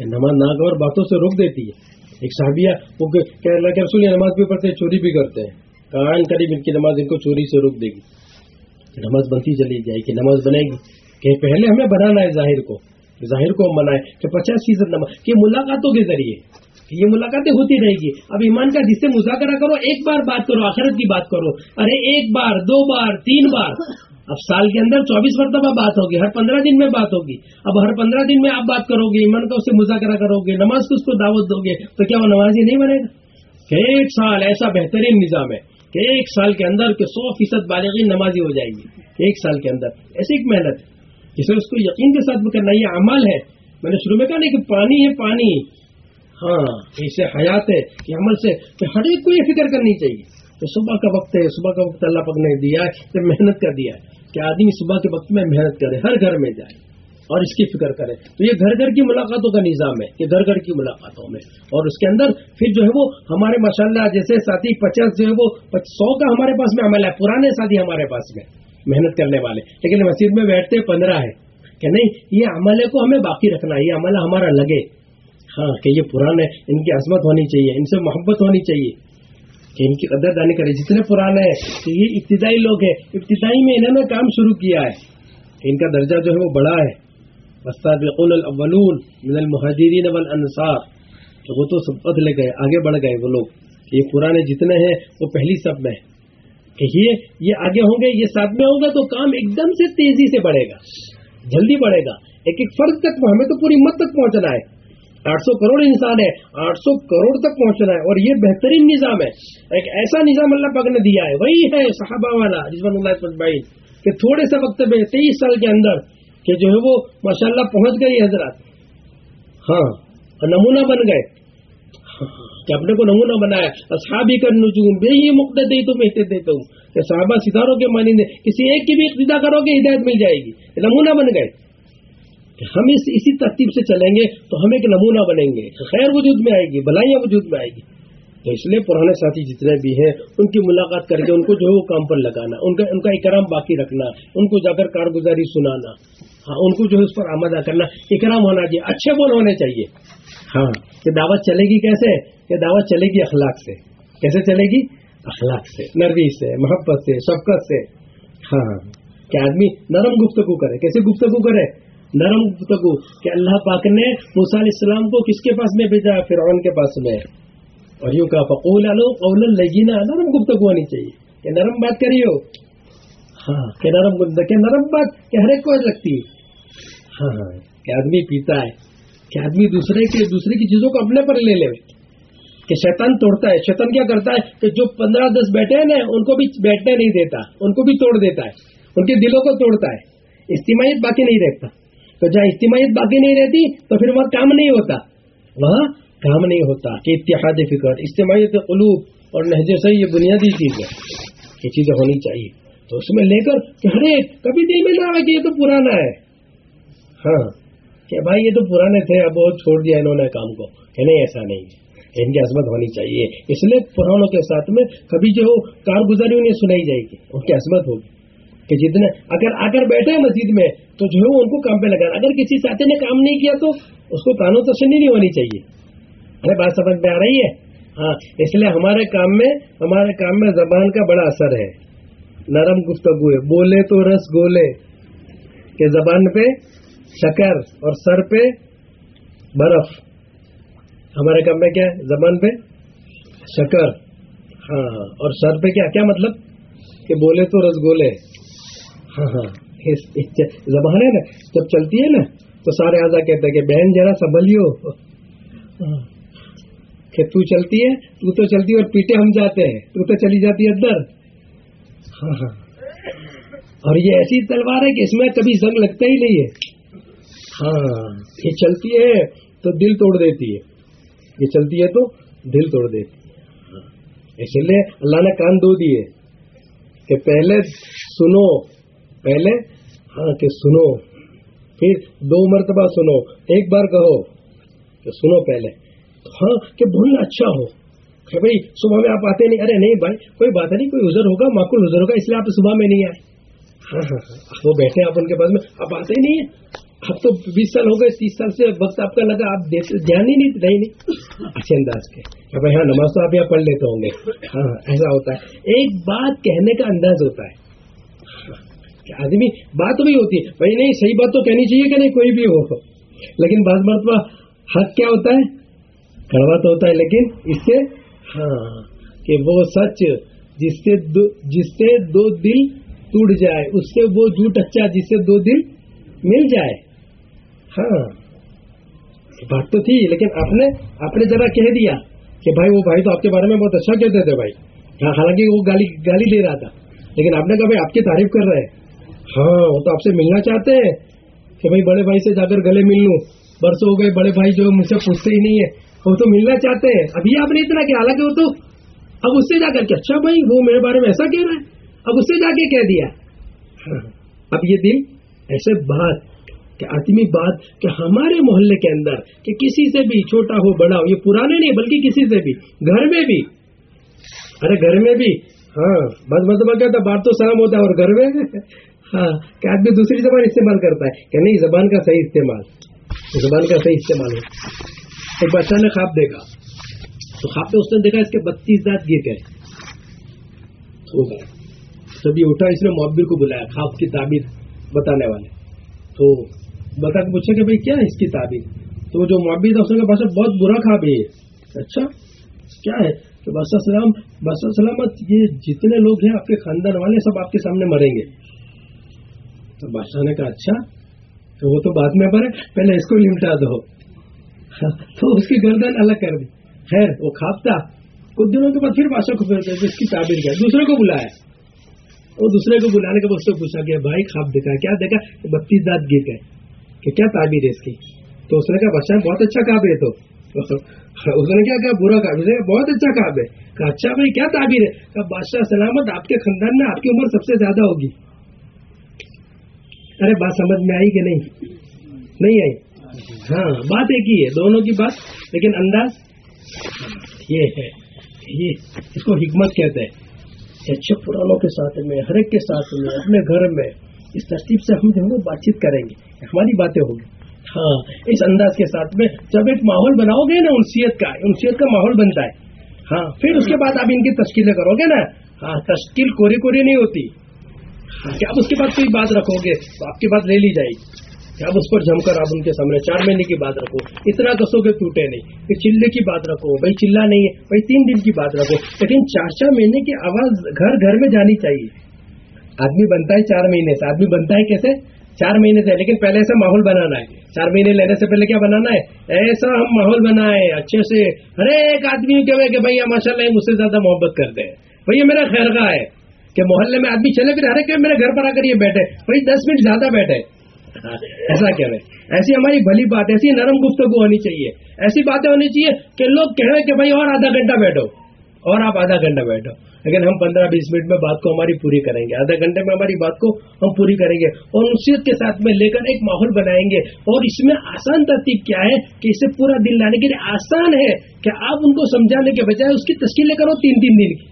نماز ناگور باتوں سے روک دیتی ہے۔ ایک صحابیہ، وہ کہ اللہ کے رسول نماز بھی پڑھتے ہیں، چوری بھی کرتے ہیں۔ کان قریب ان کی نماز ان کو چوری سے روک دے گی۔ نماز بنتی چلی جائے گی نماز بنے گی۔ کہ پہلے ہمیں بنانا ہے ظاہر کو ظاہر کو ہم بنائے، کہ پچاس فیصد نماز، کہ ملاقاتوں کے ذریعے یہ ملاقاتیں ہوتی رہے گی۔ اب ایمان کا جس سے مذاکرہ کرو، ایک بار بات کرو، آخرت کی بات کرو۔ ارے ایک بار، دو بار، تین بار۔ اب سال کے اندر چوبیس مرتبہ بات ہوگی، ہر پندرہ دن میں بات ہوگی۔ اب ہر پندرہ دن میں آپ بات کرو گے، ایمان کا اس سے مذاکرہ کرو گے، نماز کو اس کو دعوت دو گے، تو کیا وہ نماز ہی نہیں بنے گا؟ کہ ایک سال ایسا بہترین نظام ہے۔ کہ ایک سال کے اندر کہ سو فیصد بالغین نمازی ہو جائے گی۔ ایک سال کے اندر۔ ایسی ایک محنت۔ جسے اس کو یقین کے ساتھ کرنا یہ عمل ہے۔ میں نے شروع میں کہا نہیں کہ پانی ہے، پانی۔ ہاں اسے حیات ہے کہ عمل سے کہ ہر ایک کو یہ فکر کرنی چاہیے۔ کہ صبح کا وقت ہے، صبح کا وقت اللہ پاک نے دیا ہے کہ محنت کر دیا ہے۔ کہ آدمی صبح کے وقت میں محنت کرے، ہر گھر میں جائے۔ اور اس کی فکر کرے تو یہ گھر گھر کی ملاقاتوں کا نظام ہے کہ گھر گھر کی ملاقاتوں میں۔ اور اس کے اندر پھر جو ہے وہ ہمارے ماشاء اللہ جیسے ساتھی پچاس جو ہے وہ سو کا ہمارے پاس میں عمل ہے، پرانے ساتھی ہمارے پاس میں محنت کرنے والے۔ لیکن مسجد میں بیٹھتے پندرہ ہے کہ نہیں، یہ عملے کو ہمیں باقی رکھنا ہے، یہ عمل ہمارا لگے۔ ہاں کہ یہ پرانے ان کی عظمت ہونی چاہیے، ان سے محبت ہونی چاہیے۔ کہ ان کی قدر دانی کرے، جتنے پرانے ہیں کہ یہ ابتدائی لوگ ہیں۔ ابتدائی میں انہوں نے کام شروع کیا ہے۔ ان کا درجہ جو ہے وہ بڑا ہے۔ الاولون من المہاجرین والانصار کہ وہ تو سب بدلے گئے، آگے بڑھ گئے وہ لوگ۔ یہ پرانے جتنے ہیں وہ پہلی سب میں کہ یہ یہ آگے ہوں گے، یہ ساتھ میں ہوگا تو کام ایک دم سے تیزی سے بڑھے گا۔ جلدی بڑھے گا۔ ایک ایک فرد تک ہمیں تو پوری مت تک پہنچنا ہے۔ آٹھ سو کروڑ انسان ہے، آٹھ سو کروڑ تک پہنچنا ہے۔ اور یہ بہترین نظام ہے۔ ایک ایسا نظام اللہ پاک نے دیا ہے۔ وہی ہے صحابہ والا، رضوان اللہ بھائی کہ تھوڑے سے وقت میں تیئیس سال کے اندر کہ جو ہے وہ ماشاء اللہ پہنچ گئی حضرات۔ ہاں نمونہ بن گئے۔ کہ اپنے کو نمونہ بنایا۔ اصحابی کر نجوم بے یہ مقدر دے تو بہتر دیتا ہوں۔ کہ صحابہ ستاروں کے مانندے کسی ایک کی بھی اقتدا کرو گے، ہدایت مل جائے گی۔ نمونہ بن گئے۔ کہ ہم اس، اسی ترتیب سے چلیں گے تو ہم ایک نمونہ بنیں گے۔ خیر وجود میں آئے گی بلائیاں وجود میں آئے گی۔ تو اس لیے پرانے ساتھی جتنے بھی ہیں، ان کی ملاقات کر کے ان کو جو ہے وہ کام پر لگانا، ان کا ان کا اکرام باقی رکھنا، ان کو جا کر کارگزاری سنانا۔ ہاں ان کو جو ہے اس پر آمدہ کرنا۔ اکرام ہونا چاہیے اچھے بول ہونے چاہیے۔ ہاں کہ دعوت چلے گی کیسے؟ کہ دعوت چلے گی اخلاق سے۔ کیسے چلے گی؟ اخلاق سے نرمی سے، محبت سے، شفقت سے۔ ہاں کہ آدمی نرم گفتگو کرے۔ کیسے گفتگو کرے؟ نرم گفتگو کہ اللہ پاک نے موسیٰ علیہ السلام کو کس کے پاس میں بھیجا؟ فرعون کے پاس میں۔ اور یوں کہا فقول قول لگینا نرم گفتگو ہونی چاہیے کہ نرم بات کریو. ہاں کہ نرم کہ نرم بات کہ ہر ایک کو لگتی ہے. ہاں ہاں کہ آدمی پیتا ہے، کہ آدمی دوسرے کے دوسرے کی چیزوں کو اپنے پر لے لے. کہ شیطان توڑتا ہے. شیطان کیا کرتا ہے کہ جو پندرہ دس بیٹھے ہیں نا، ان کو بھی بیٹھنے نہیں دیتا، ان کو بھی توڑ دیتا ہے، ان کے دلوں کو توڑتا ہے. اجتماعی باقی نہیں رکھتا تو جہاں اجتماعیت باقی نہیں رہتی، تو پھر وہاں کام نہیں ہوتا. وہاں کام نہیں ہوتا کہ اتحاد فکر اجتماعیت قلوب اور لہجے سے یہ بنیادی چیز ہے یہ چیزیں ہونی چاہیے۔ تو اس میں لے کر کہ ہر کبھی دل میں نہ آئے کہ یہ تو پرانا ہے۔ ہاں کہ بھائی یہ تو پرانے تھے، اب بہت چھوڑ دیا انہوں نے کام کو۔ کہ نہیں، ایسا نہیں ان کی عظمت ہونی چاہیے۔ اس لیے پرانوں کے ساتھ میں کبھی جو کارگزاری انہیں سنائی جائے گی۔ ان کی عظمت ہوگی۔ کہ جتنے، اگر آ کر بیٹھے مسجد میں، تو جو ہے ان کو کام پہ لگانا اگر کسی ساتھی نے کام نہیں کیا تو اس کو قانون تشنی نہیں ہونی چاہیے۔ ارے بات سمجھ میں آ رہی ہے؟ ہاں اس لیے ہمارے کام میں، ہمارے کام میں زبان کا بڑا اثر ہے۔ نرم گفتگو ہے۔ بولے تو رس گولے۔ کہ زبان پہ شکر اور سر پہ برف۔ ہمارے کام میں کیا ہے؟ زبان پہ شکر۔ ہاں, ہاں۔ اور سر پہ کیا؟ کیا مطلب؟ کہ بولے تو رس گولے۔ ہاں ہاں۔ زبان ہے نا؟ جب چلتی ہے نا، تو سارے آزا کہتے ہیں کہ بہن ذرا سنبھلیو۔ ہاں۔ کہ تو چلتی ہے، تو تو چلتی اور پیٹے ہم جاتے ہیں، تو تو چلی جاتی ہے اندر۔ ہاں ہاں۔ اور یہ ایسی تلوار ہے کہ اس میں کبھی زنگ لگتا ہی نہیں ہے۔ ہاں یہ چلتی ہے تو دل توڑ دیتی ہے۔ یہ چلتی ہے تو دل توڑ دیتی ہے۔ ہاں۔ اس لیے اللہ نے کان دو دیے کہ پہلے سنو، پہلے ہاں کہ سنو۔ پھر دو مرتبہ سنو۔ ایک بار کہو کہ سنو پہلے۔ ہاں کہ بولنا اچھا ہو۔ کہ بھائی صبح میں آپ آتے نہیں، ارے نہیں بھائی، کوئی بات نہیں، کوئی ازر ہوگا، معقول ازر ہوگا، اس لیے آپ صبح میں نہیں آئے۔ ہاں ہاں ہاں, ہاں، وہ بیٹھے آپ ان کے پاس میں، آپ آتے ہی نہیں ہیں۔ اب تو بیس سال ہو گئے، تیس سال سے وقت آپ کا لگا، آپ دھیان ہی نہیں نہیں نہیں۔ اچھے انداز کے۔ کہ بھائی ہاں نماز تو آپ یہاں پڑھ لیتے ہوں گے۔ ہاں،, ہاں ایسا ہوتا ہے۔ ایک بات کہنے کا انداز ہوتا ہے۔ ہاں، آدمی، بات بھی ہوتی ہے بھائی نہیں، صحیح بات تو کہنی چاہیے کہ نہیں، کوئی بھی ہو۔ لیکن بعض مرتبہ حق کیا ہوتا ہے؟ کڑوا تو ہوتا ہے، لیکن اس سے ہاں کہ وہ سچ جس سے دو، جس سے دو دل ٹوٹ جائے، اس سے وہ جھوٹ اچھا جس سے دو دل مل جائے۔ ہاں بات تو تھی، لیکن آپ نے آپ نے ذرا کہہ دیا کہ بھائی، وہ بھائی تو آپ کے بارے میں بہت اچھا کہتے تھے بھائی۔ حالانکہ وہ گالی گالی دے رہا تھا۔ لیکن آپ نے کہا، بھائی، آپ کی تعریف کر رہے ہیں۔ ہاں وہ تو آپ سے ملنا چاہتے ہیں کہ بھائی، بڑے بھائی سے جا کر گلے مل لوں۔ برسوں ہو گئے، بڑے بھائی جو مجھ سے پوچھتے ہی نہیں ہے وہ تو ملنا چاہتے ہیں۔ ابھی آپ نے اتنا کہ حالانکہ وہ تو اب اس سے جا کر کے اچھا بھائی، وہ میرے بارے میں ایسا کہہ رہا ہے۔ اب اس سے جا کے کہہ دیا۔ اب یہ دل ایسے بات، کہ آدمی بات، کہ ہمارے محلے کے اندر، کہ کسی سے بھی، چھوٹا ہو، بڑا ہو، یہ پرانے نہیں، بلکہ کسی سے بھی، گھر میں بھی۔ ارے، گھر میں بھی۔ ہاں بس مرتبہ کیا تھا بات تو سلام ہوتا ہے اور گھر میں۔ ہاں کہ آدمی دوسری زبان استعمال کرتا ہے، کہ نہیں، زبان کا صحیح استعمال۔ زبان کا صحیح استعمال۔ ہو ایک بچہ نے خواب دیکھا۔ تو خواب میں اس نے دیکھا اس کے بتیس دانت گر گئے۔ ہو گئے سبھی اٹھا، اس نے معبر کو بلایا، خواب کی تعبیر بتانے والے۔ تو بتا کے پوچھا کہ بھائی، کیا ہے اس کی تعبیر؟ تو جو معبر تھا، اس نے کہا بہت برا خواب ہے یہ۔ اچھا کیا ہے؟ کہ بادشاہ سلام، بادشاہ سلامت یہ جتنے لوگ ہیں آپ کے خاندان والے، سب آپ کے سامنے مریں گے۔ تو بادشاہ نے کہا اچھا تو وہ تو بعد میں بھرے پہلے اس کو لمٹا دو۔ تو اس کی گردن الگ کر دی۔ خیر، وہ خواب تھا کچھ دنوں کے بعد پھر بادشاہ کو اس کی تعبیر کیا۔ دوسرے کو بلایا۔ وہ دوسرے کو بلانے کے بعد اس سے پوچھا کہ بھائی خواب دیکھا کیا دیکھا بتیس دانت گر گئے۔ کہ کیا تعبیر ہے اس کی؟ تو اس نے کہا، بادشاہ، بہت اچھا خواب ہے تو۔ اس نے کیا کہا، برا خواب بہت اچھا خواب ہے۔ کہا اچھا بھائی، کیا تعبیر ہے؟ کہا، بادشاہ، سلامت، آپ کے خاندان میں آپ کی عمر سب سے زیادہ ہوگی۔ ارے، بات سمجھ میں آئی کہ نہیں؟ نہیں آئی۔ ہاں بات ایک ہی ہے، دونوں کی بات، لیکن انداز یہ ہے، یہ اس کو حکمت کہتے ہیں۔ اچھے پرانوں کے ساتھ میں، ہر ایک کے ساتھ میں، اپنے گھر میں، اس ترتیب سے ہم جو ہے بات چیت کریں گے، ہماری باتیں ہوگی ہاں اس انداز کے ساتھ میں جب ایک ماحول بناؤ گے نا، انسیت کا انسیت کا ماحول بنتا ہے۔ ہاں پھر اس کے بعد آپ ان کی تشکیلیں کرو گے نا۔ ہاں تشکیل کوری کوری نہیں ہوتی۔ ہاں، آپ اس کے بعد کوئی بات رکھو گے، تو آپ کی بات لے لی جائے گی۔ اب اس پر جم کر آپ ان کے سامنے چار مہینے کی بات رکھو۔ اتنا کسو کے ٹوٹے نہیں۔ پھر چلے کی بات رکھو۔ بھائی چلا نہیں ہے۔ بھائی تین دن کی بات رکھو۔ لیکن چار چار مہینے کی آواز گھر گھر میں جانی چاہیے۔ آدمی بنتا ہے چار مہینے سے۔ آدمی بنتا ہے کیسے؟ چار مہینے سے۔ لیکن پہلے ایسا ماحول بنانا ہے۔ چار مہینے لینے سے پہلے کیا بنانا ہے؟ ایسا ہم ماحول بنائے اچھے سے ہر ایک آدمی کہ بھائی ماشاء اللہ مجھ سے زیادہ محبت کرتے ہیں۔ بھائی یہ میرا خیرگاہ ہے۔ کہ محلے میں آدمی چلے، پھر ہر ایک میرے گھر پر آ کر یہ بیٹھے۔ بھائی دس منٹ زیادہ بیٹھے۔ ایسا کہہ رہے ایسی ہماری بھلی بات ایسی نرم گفتگو ہونی چاہیے۔ ایسی باتیں ہونی چاہیے کہ لوگ کہہ رہے کہ بھائی اور آدھا گھنٹہ بیٹھو۔ اور آپ آدھا گھنٹہ بیٹھو۔ لیکن ہم پندرہ بیس منٹ میں بات کو ہماری پوری کریں گے۔ آدھا گھنٹے میں ہماری بات کو ہم پوری کریں گے۔ اور نصیحت کے ساتھ میں لے کر ایک ماحول بنائیں گے۔ اور اس میں آسان ترتیب کیا ہے کہ اسے پورا دل لانے کے لیے آسان ہے کہ آپ ان کو سمجھانے کے بجائے اس کی تشکیلیں کرو تین تین دن کی۔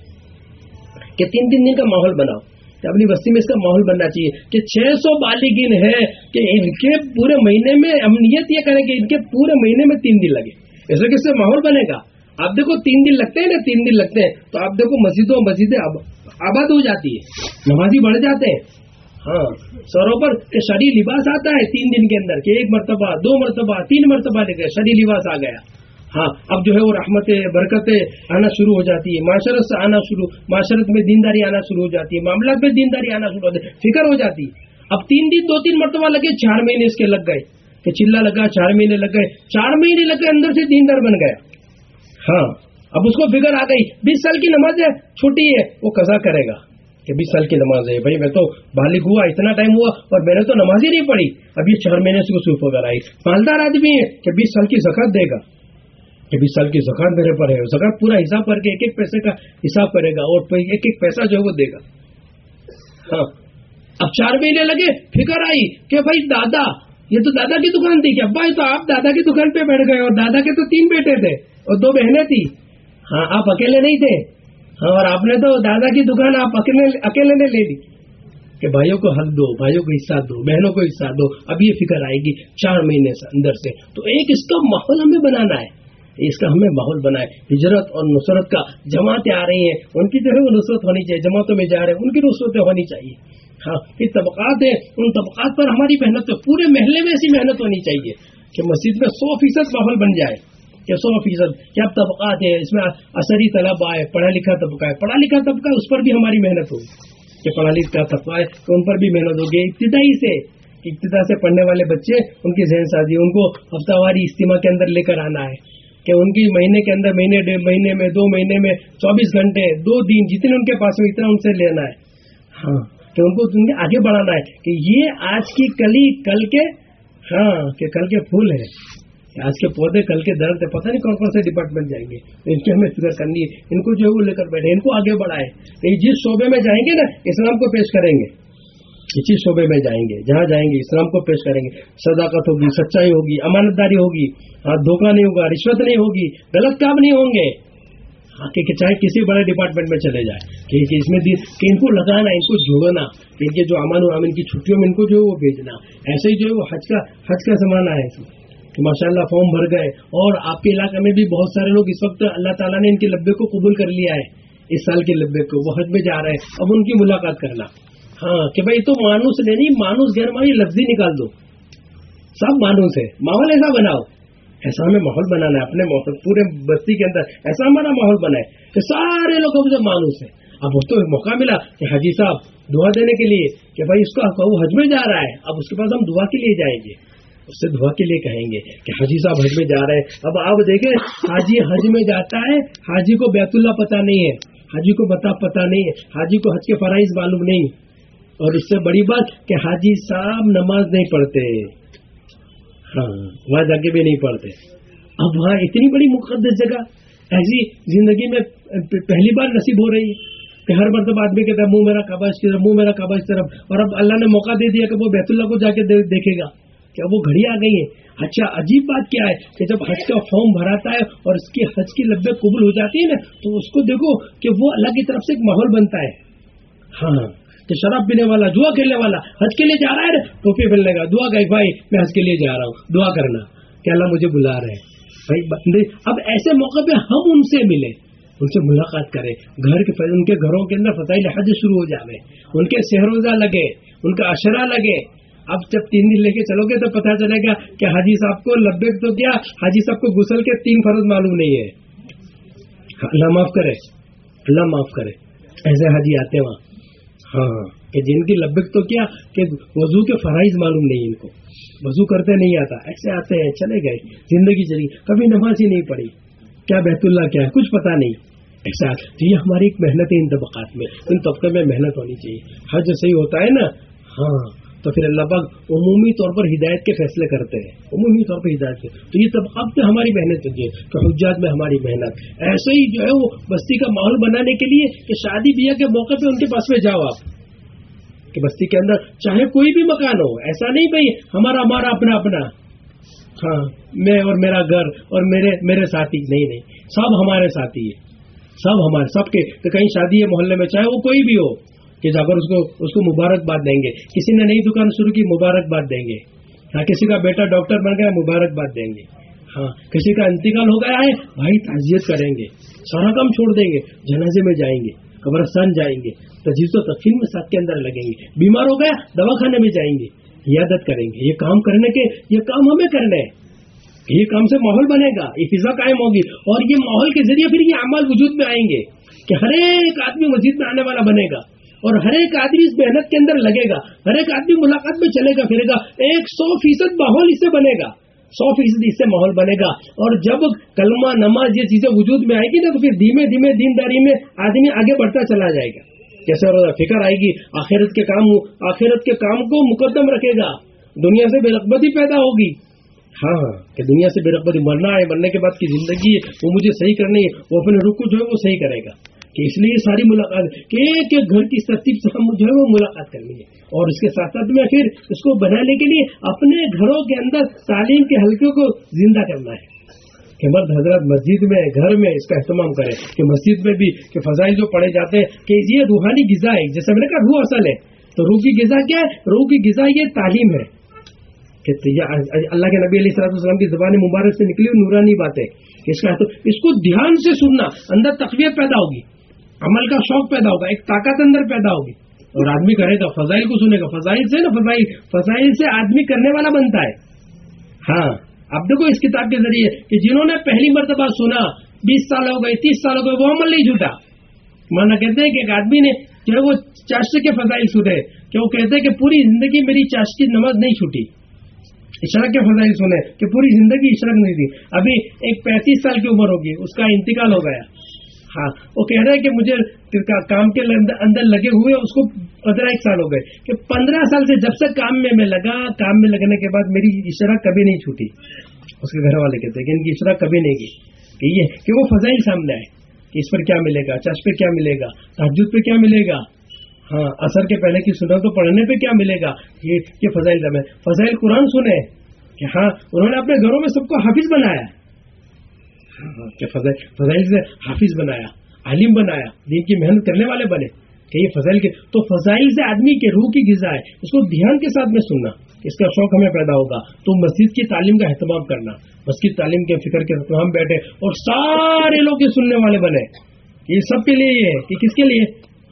کہ تین تین دن کا ماحول بناؤ۔ اپنی بستی میں اس کا ماحول بننا چاہیے کہ چھ سو بالغین ہے کہ ان کے پورے مہینے میں ہم نیت یہ کریں کہ ان کے پورے مہینے میں تین دن لگے۔ ایسے کس سے ماحول بنے گا۔ آپ دیکھو تین دن لگتے ہیں نا تین دن لگتے ہیں؟ تو آپ دیکھو مسجدوں مسجدیں آباد ہو جاتی ہے نمازی بڑھ جاتے ہیں۔ ہاں سروں پر شری لباس آتا ہے تین دن کے اندر کہ ایک مرتبہ، دو مرتبہ، تین مرتبہ لے گئے شری لباس آ گیا۔ ہاں اب جو ہے وہ رحمتیں برکتیں آنا شروع ہو جاتی ہے۔ معاشرت سے آنا شروع، معاشرت میں دینداری آنا شروع ہو جاتی ہے۔ معاملات میں دینداری آنا شروع ہوتی ہے۔ فکر ہو جاتی اب تین دن، دو تین مرتبہ لگے، چار مہینے اس کے لگ گئے۔ کہ چلا لگا، چار مہینے لگ گئے۔ چار مہینے لگ گئے، اندر سے دیندار بن گیا۔ ہاں اب اس کو فکر آ گئی۔ بیس سال کی نماز ہے، چھوٹی ہے، وہ قزا کرے گا۔ کہ بیس سال کی نماز ہے۔ بھائی، میں تو بالغ ہوا، اتنا ٹائم ہوا اور میں نے تو نماز ہی نہیں پڑھی۔ ابھی چار مہینے سے صوف وغیرہ آئی مالدار آدمی ہے کہ بیس سال کی زکات دے گا۔ کہ بیس سال کی زکات میرے پر ہے زکات پورا حساب کر کے ایک ایک پیسے کا حساب کرے گا اور ایک ایک پیسہ جو ہے وہ دے گا۔ ہاں۔ اب چار مہینے لگے، فکر آئی کہ بھائی دادا، یہ تو دادا کی دکان تھی کہ ابا تو آپ دادا کی دکان پہ بیٹھ گئے اور دادا کے تو تین بیٹے تھے اور دو بہنیں تھی ہاں آپ اکیلے نہیں تھے۔ ہاں اور آپ نے تو دادا کی دکان آپ اکیلے نے لے لی۔ کہ بھائیوں کو حق دو، بھائیوں کو حصہ دو، بہنوں کو حصہ دو، اب یہ فکر آئے گی چار مہینے سے اندر سے۔ تو ایک اس کا ماحول ہمیں بنانا ہے۔ اس کا ہمیں ماحول بنا ہے ہجرت اور نصرت کا جماعتیں آ رہی ہیں۔ ان کی جو ہے وہ نصرت ہونی چاہیے، جماعتوں میں جا رہے ہیں، ان کی نصرتیں ہونی چاہیے۔ ہاں یہ طبقات ہیں، ان طبقات پر ہماری محنت پورے محلے میں ایسی محنت ہونی چاہیے کہ مسجد میں سو فیصد ماحول بن جائے۔ کہ سو فیصد، کیا طبقات ہیں، اس میں اثری طلب آئے، پڑھا لکھا طبقہ ہے۔ پڑھا لکھا طبقہ اس پر بھی ہماری محنت ہوگی۔ کہ پڑھا لکھا طبقہ ہے کہ ان پر بھی محنت ہوگی۔ ابتدائی سے ابتدا سے پڑھنے والے بچے، ان کی ذہن سازی، ان کو ہفتہ واری اجتماع کے اندر لے کر آنا ہے۔ کہ ان کی مہینے کے اندر مہینے ڈیڑھ مہینے میں، دو مہینے میں، چوبیس گھنٹے، دو دن جتنے ان کے پاس ہو، اتنا ان سے لینا ہے۔ ہاں کہ ان کو آگے بڑھانا ہے کہ یہ آج کی کلی کل کے ہاں کہ کل کے پھول ہے آج کے پودے کل کے درد ہے پتہ نہیں کون کون سے ڈپارٹمنٹ جائیں گے۔ ان کی ہمیں فکر کرنی ہے۔ ان کو جو ہے وہ لے کر بیٹھے، ان کو آگے بڑھائے۔ جس شعبے میں جائیں گے نا، اسلام کو پیش کریں گے۔ اسی شعبے میں جائیں گے، جہاں جائیں گے، اسلام کو پیش کریں گے، صداقت ہوگی، سچائی ہوگی امانت داری ہوگی ہاں دھوکہ نہیں ہوگا، رشوت نہیں ہوگی، غلط کام نہیں ہوں گے۔ کہ چاہے کسی بڑے ڈپارٹمنٹ میں چلے جائے کہ اس میں کہ ان کو لگانا، ان کو جوڑنا ان کے جو امان و امن کی چھٹیوں میں ان کو جو ہے وہ بھیجنا۔ ایسے ہی جو ہے وہ حج کا حج کا زمانہ ہے اس میں۔ کہ ماشاء اللہ فارم بھر گئے۔ اور آپ کے علاقے میں بھی بہت سارے لوگ اس وقت اللہ تعالیٰ نے ان کے لبے کو قبول کر لیا ہے۔ اس سال کے لبے کو وہ حج میں جا رہے ہیں۔ اب ان کی ملاقات کرنا۔ ہاں کہ بھائی تو مانوس لینی مانوس گھر مانی لفظ نکال دو۔ سب مانوس ہے ماحول ایسا بناؤ۔ ایسا ہمیں ماحول بنانا ہے، اپنے پورے بستی کے اندر ایسا ہمارا ماحول بنا ہے کہ سارے لوگ اب سے مانوس ہیں۔ اب اس تو موقع ملا کہ حاجی صاحب دعا دینے کے لیے کہ بھائی اس کا حج میں جا رہا ہے۔ اب اس کے پاس ہم دعا کے لیے جائیں گے۔ اس سے دعا کے لیے کہیں گے کہ حاجی صاحب حج میں جا رہے ہیں۔ اب آپ دیکھیں، حاجی حج میں جاتا ہے، حاجی کو بیت اللہ پتا نہیں ہے، حاجی کو بتا پتا نہیں ہے، حاجی کو حج کے فرائض معلوم نہیں۔ اور اس سے بڑی بات کہ حاجی صاحب نماز نہیں پڑھتے۔ ہاں وہاں جا کے بھی نہیں پڑھتے۔ اب وہاں اتنی بڑی مقدس جگہ۔ ایسی زندگی میں پہلی بار نصیب ہو رہی ہے کہ ہر مرتبہ آدمی کہتا ہے، منہ میرا کعبہ طرف، منہ میرا کعبہ اس طرف۔ اور اب اللہ نے موقع دے دیا کہ وہ بیت اللہ کو جا کے دیکھے گا۔ کیا وہ گھڑی آ گئی ہے؟ اچھا عجیب بات کیا ہے کہ جب حج کا فارم بھراتا ہے اور اس کی حج کی لبے قبول ہو جاتی ہے نا، تو اس کو دیکھو کہ وہ اللہ کی طرف سے ایک ماحول بنتا ہے۔ ہاں۔ کہ شراب پینے والا دعا کھیلنے والا حج کے لیے جا رہا ہے نا ٹوپی پہننے کا دعا گئی بھائی میں حج کے لیے جا رہا ہوں، دعا کرنا۔ کہ اللہ مجھے بلا رہے بھائی اب ایسے موقع پہ ہم ان سے ملے ان سے ملاقات کریں۔ گھر کے ان کے گھروں کے اندر فتح حج شروع ہو جائے ان کے سہروزہ لگے، ان کا اشرا لگے۔ اب جب تین دن لے کے چلو گے تو پتا چلے گا کہ حاجی صاحب کو لبے تو کیا، حاجی صاحب کو گسل کے تین فرض معلوم نہیں ہے ہاں، اللہ معاف کرے، اللہ معاف کرے۔ ایسے حاجی آتے وہاں۔ ہاں۔ کہ جن کی لبک تو کیا کہ وضو کے فرائض معلوم نہیں ان کو۔ وضو کرتے نہیں آتا، ایسے آتے ہیں، چلے گئے، زندگی چلی، کبھی نماز ہی نہیں پڑی کیا بیت اللہ کیا ہے؟ کچھ پتا نہیں۔ ایسا، تو یہ ہماری ایک محنت ہے ان طبقات میں۔ ان طبقے میں محنت ہونی چاہیے۔ حج صحیح ہوتا ہے نا؟ ہاں۔ تو پھر اللہ پاک عمومی طور پر ہدایت کے فیصلے کرتے ہیں۔ عمومی طور پر ہدایت کے۔ تو یہ سب اب ہماری محنت ہوتی ہے کہ حجات میں ہماری محنت ایسے ہی جو ہے وہ بستی کا ماحول بنانے کے لیے کہ شادی بیاہ کے موقع پہ ان کے پاس میں جاؤ آپ۔ کہ بستی کے اندر چاہے کوئی بھی مکان ہو، ایسا نہیں بھائی، ہمارا ہمارا اپنا اپنا۔ ہاں میں اور میرا گھر اور میرے میرے ساتھی۔ نہیں نہیں، سب ہمارے ساتھی ہے سب ہمارے، سب کے۔ کہیں شادی ہے محلے میں چاہے وہ کوئی بھی ہو۔ کہ جا کر اس کو اس کو مبارکباد دیں گے۔ کسی نے نئی دکان شروع کی، مبارکباد دیں گے۔ ہاں کسی کا بیٹا ڈاکٹر بن گیا، مبارکباد دیں گے۔ ہاں کسی کا انتقال ہو گیا ہے بھائی تعزیت کریں گے۔ سارا کام چھوڑ دیں گے، جنازے میں جائیں گے، قبرستان جائیں گے۔ تجیز و تقسیم میں ساتھ کے اندر لگیں گے۔ بیمار ہو گیا دوا خانے میں جائیں گے۔ عیادت کریں گے۔ یہ کام کرنے کے، یہ کام ہمیں کرنے ہیں یہ کام سے ماحول بنے گا، یہ فضا قائم ہوگی۔ اور یہ ماحول کے ذریعے پھر یہ عمل وجود میں آئیں گے کہ ہر ایک آدمی مسجد میں آنے والا بنے گا۔ اور ہر ایک آدمی اس محنت کے اندر لگے گا۔ ہر ایک آدمی ملاقات میں چلے گا، پھرے گا۔ ایک سو فیصد ماحول اس سے بنے گا۔ سو فیصد اس سے ماحول بنے گا۔ اور جب کلمہ نماز یہ چیزیں وجود میں آئے گی نا، تو پھر دھیمے دھیمے دینداری میں آدمی آگے بڑھتا چلا جائے گا۔ کیسے روزہ فکر آئے گی، آخرت کے کام، آخرت کے کام کو مقدم رکھے گا۔ دنیا سے بے رغبتی پیدا ہوگی۔ ہاں ہاں کہ دنیا سے بے رغبتی مرنا ہے، مرنے کے بعد کی زندگی ہے، وہ مجھے صحیح کرنی ہے، وہ اپنے رخ جو ہے وہ صحیح کرے گا۔ کہ اس لیے ساری ملاقات کہ ایک ایک گھر کی ترتیب سے ہم جو ہے وہ ملاقات کرنی ہے۔ اور اس کے ساتھ ساتھ میں پھر اس کو بنانے کے لیے اپنے گھروں کے اندر تعلیم کے حلقے کو زندہ کرنا ہے۔ کہ مرد حضرت مسجد میں، گھر میں اس کا اہتمام کرے۔ کہ مسجد میں بھی کہ فضائل جو پڑھے جاتے ہیں، کہ یہ روحانی غذا ہے۔ جیسے میں نے کہا، روح اصل ہے۔ تو روح کی غذا کیا ہے؟ روح کی غذا یہ تعلیم ہے۔ کہ اللہ کے نبی علیہ السلام السلام کی زبان مبارک سے نکلی ہوئی نورانی بات ہے اس کا اس کو دھیان سے سننا، اندر تقویت پیدا ہوگی۔ عمل کا شوق پیدا ہوگا ایک طاقت اندر پیدا ہوگی۔ اور آدمی کرے گا فضائل کو سنے گا۔ فضائل سے نا فضائل فضائل سے آدمی کرنے والا بنتا ہے۔ ہاں اب دیکھو اس کتاب کے ذریعے کہ جنہوں نے پہلی مرتبہ سنا، بیس سال ہو گئے، تیس سال ہو گئے، وہ عمل نہیں جھوٹا۔ مانا کہتے ہیں کہ ایک آدمی نے جو ہے وہ چاشت کے فضائل سنے، کہ وہ کہتے ہیں کہ پوری زندگی میری چاشت کی نماز نہیں چھوٹی۔ اشرک کے فضائل سنے کہ پوری زندگی اشرک نہیں تھی۔ ابھی ایک پینتیس سال کی عمر ہوگی، اس کا انتقال ہو گیا۔ ہاں وہ کہہ رہے ہیں کہ مجھے کام کے اندر لگے ہوئے اس کو پندرہ ایک سال ہو گئے۔ کہ پندرہ سال سے جب سے کام میں میں لگا، کام میں لگنے کے بعد میری اشرا کبھی نہیں چھوٹی۔ اس کے گھر والے کہتے ہیں کہ ان کی اشرا کبھی نہیں کی۔ کہ یہ کہ وہ فضائل سامنے آئے کہ اس پر کیا ملے گا چش پہ کیا ملے گا، تحجد پہ کیا ملے گا۔ ہاں اثر کے پہلے کی سنت تو پڑھنے پہ کیا ملے گا؟ یہ فضائل ہے فضائل قرآن سنے کہ ہاں انہوں نے اپنے گھروں میں سب کو حافظ بنایا۔ کہ فضائل سے حافظ بنایا، عالم بنایا دین کی محنت کرنے والے بنے، کہ یہ فضائل کے تو فضائل سے آدمی کے روح کی غذا ہے، اس کو دھیان کے ساتھ میں سننا، اس کا شوق ہمیں پیدا ہوگا۔ تو مسجد کی تعلیم کا اہتمام کرنا، مسجد تعلیم کے فکر کے ساتھ ہم بیٹھے اور سارے لوگ یہ سننے والے بنے۔ یہ سب کے لیے یہ ہے کہ کس کے لیے؟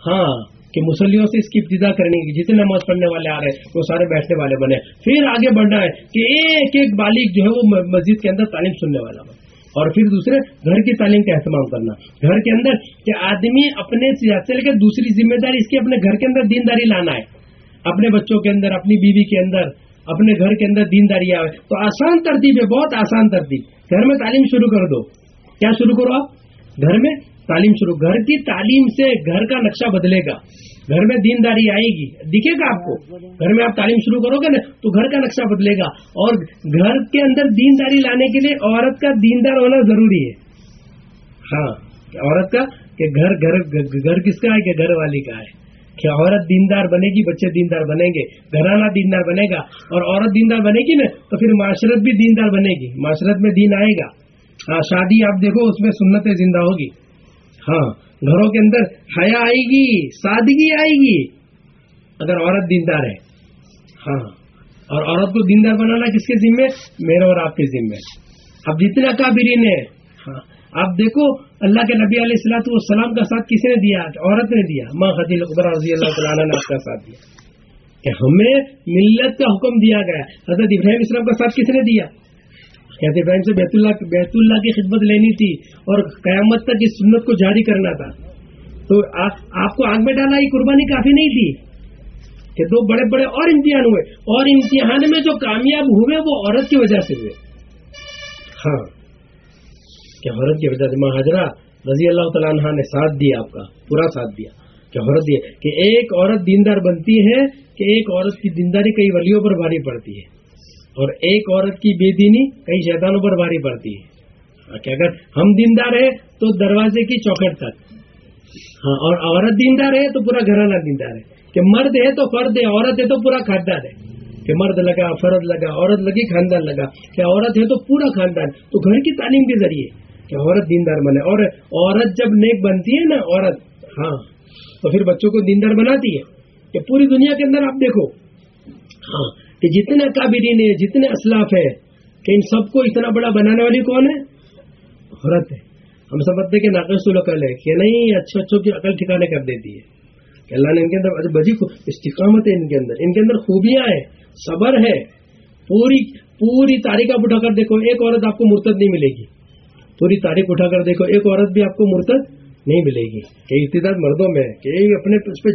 ہاں کہ مسلیوں سے اس کی ابتدا کرنے کی، جتنے نماز پڑھنے والے آ رہے ہیں، وہ سارے بیٹھنے والے بنے۔ پھر آگے بڑھنا ہے کہ ایک ایک بالغ جو ہے وہ مسجد کے اندر تعلیم سننے والا بنے۔ اور پھر دوسرے گھر کی تعلیم کا اہتمام کرنا۔ گھر کے اندر کہ آدمی اپنے سے لے کے دوسری ذمہ داری اس کی اپنے گھر کے اندر دینداری لانا ہے۔ اپنے بچوں کے اندر، اپنی بیوی کے اندر، اپنے گھر کے اندر دینداری آئے۔ تو آسان ترتیب ہے، بہت آسان ترتیب۔ گھر میں تعلیم شروع کر دو۔ کیا شروع کرو آپ؟ گھر میں تعلیم شروع۔ گھر کی تعلیم سے گھر کا نقشہ بدلے گا۔ گھر میں دینداری آئے گی۔ دکھے گا آپ کو؟ گھر میں آپ تعلیم شروع کرو گے نا، تو گھر کا نقشہ بدلے گا۔ اور گھر کے اندر دینداری لانے کے لیے عورت کا دیندار ہونا ضروری ہے۔ ہاں عورت کا کہ گھر گھر گھر کس کا ہے کہ گھر والی کا ہے؟ کہ عورت دیندار بنے گی، بچے دیندار بنیں گے، گھرانہ دیندار بنے گا۔ اور عورت دیندار بنے گی نا، تو پھر معاشرت بھی دیندار بنے گی۔ معاشرت میں دین آئے گا۔ ہاں شادی آپ دیکھو، اس میں سنتیں زندہ ہوگی۔ ہاں گھروں کے اندر حیا آئے گی، سادگی آئے گی۔ اگر عورت دیندار ہے ہاں اور عورت کو دیندار بنانا کس کے ذمے میرے اور آپ کے ذمے اب جتنے کابرین ہیں ہاں آپ دیکھو، اللہ کے نبی علیہ السلاۃ والسلام کا ساتھ کس نے دیا؟ عورت نے دیا۔ ماں خدیل اقبر رضی اللہ تعالیٰ نے آپ کا ساتھ دیا۔ کہ ہمیں ملت کا حکم دیا گیا۔ حضرت ابراہیم اسلام کا ساتھ کس نے دیا؟ حضرت ابراہیم سے بیت اللہ بیت اللہ کی خدمت لینی تھی اور قیامت تک اس سنت کو جاری کرنا تھا۔ تو آپ کو آگ میں ڈالا، یہ قربانی کافی نہیں تھی۔ کہ دو بڑے بڑے اور امتحان ہوئے۔ اور امتحان میں جو کامیاب ہوئے وہ عورت کی وجہ سے ہوئے۔ ہاں۔ کہ عورت کی وجہ سے۔ ماں حضرہ رضی اللہ تعالیٰ عنہ نے ساتھ دیا آپ کا، پورا ساتھ دیا۔ کہ عورت دیا کہ ایک عورت دیندار بنتی ہے، کہ ایک عورت کی دینداری کئی ولیوں پر بھاری پڑتی ہے۔ اور ایک عورت کی بے دینی کئی شیطانوں پر بھاری پڑتی ہے۔ کہ اگر ہم دیندار ہے تو دروازے کی چوکٹ تک۔ ہاں اور عورت دیندار ہے تو پورا گھرانہ دیندار ہے۔ کہ مرد ہے تو فرد ہے، عورت ہے تو پورا خاندان ہے۔ کہ مرد لگا، فرد لگا، عورت لگی، خاندان لگا۔ کہ عورت ہے تو پورا خاندان۔ تو گھر کی تعلیم کے ذریعے کہ عورت دیندار بنے۔ اور عورت جب نیک بنتی ہے نا، عورت ہاں تو پھر بچوں کو دیندار بناتی ہے۔ کہ پوری دنیا کے اندر آپ دیکھو۔ ہاں کہ جتنے کابرین ہیں، جتنے اسلاف ہیں، کہ ان سب کو اتنا بڑا بنانے والی کون ہے؟ عورت ہے۔ ہم سمجھتے کہ ناقص العقل ہے کہ نہیں اچھے اچھوں کی عقل ٹھکانے کر دیتی ہے۔ کہ اللہ نے ان کے اندر بجی استقامت ہے ان کے اندر۔ ان کے اندر خوبیاں ہیں، صبر ہے۔ پوری پوری تاریخ آپ اٹھا کر دیکھو، ایک عورت آپ کو مرتد نہیں ملے گی۔ پوری تاریخ اٹھا کر دیکھو، ایک عورت بھی آپ کو مرتد نہیں ملے گی۔ کہ ابتدا مردوں میں کہ اپنے اس پہ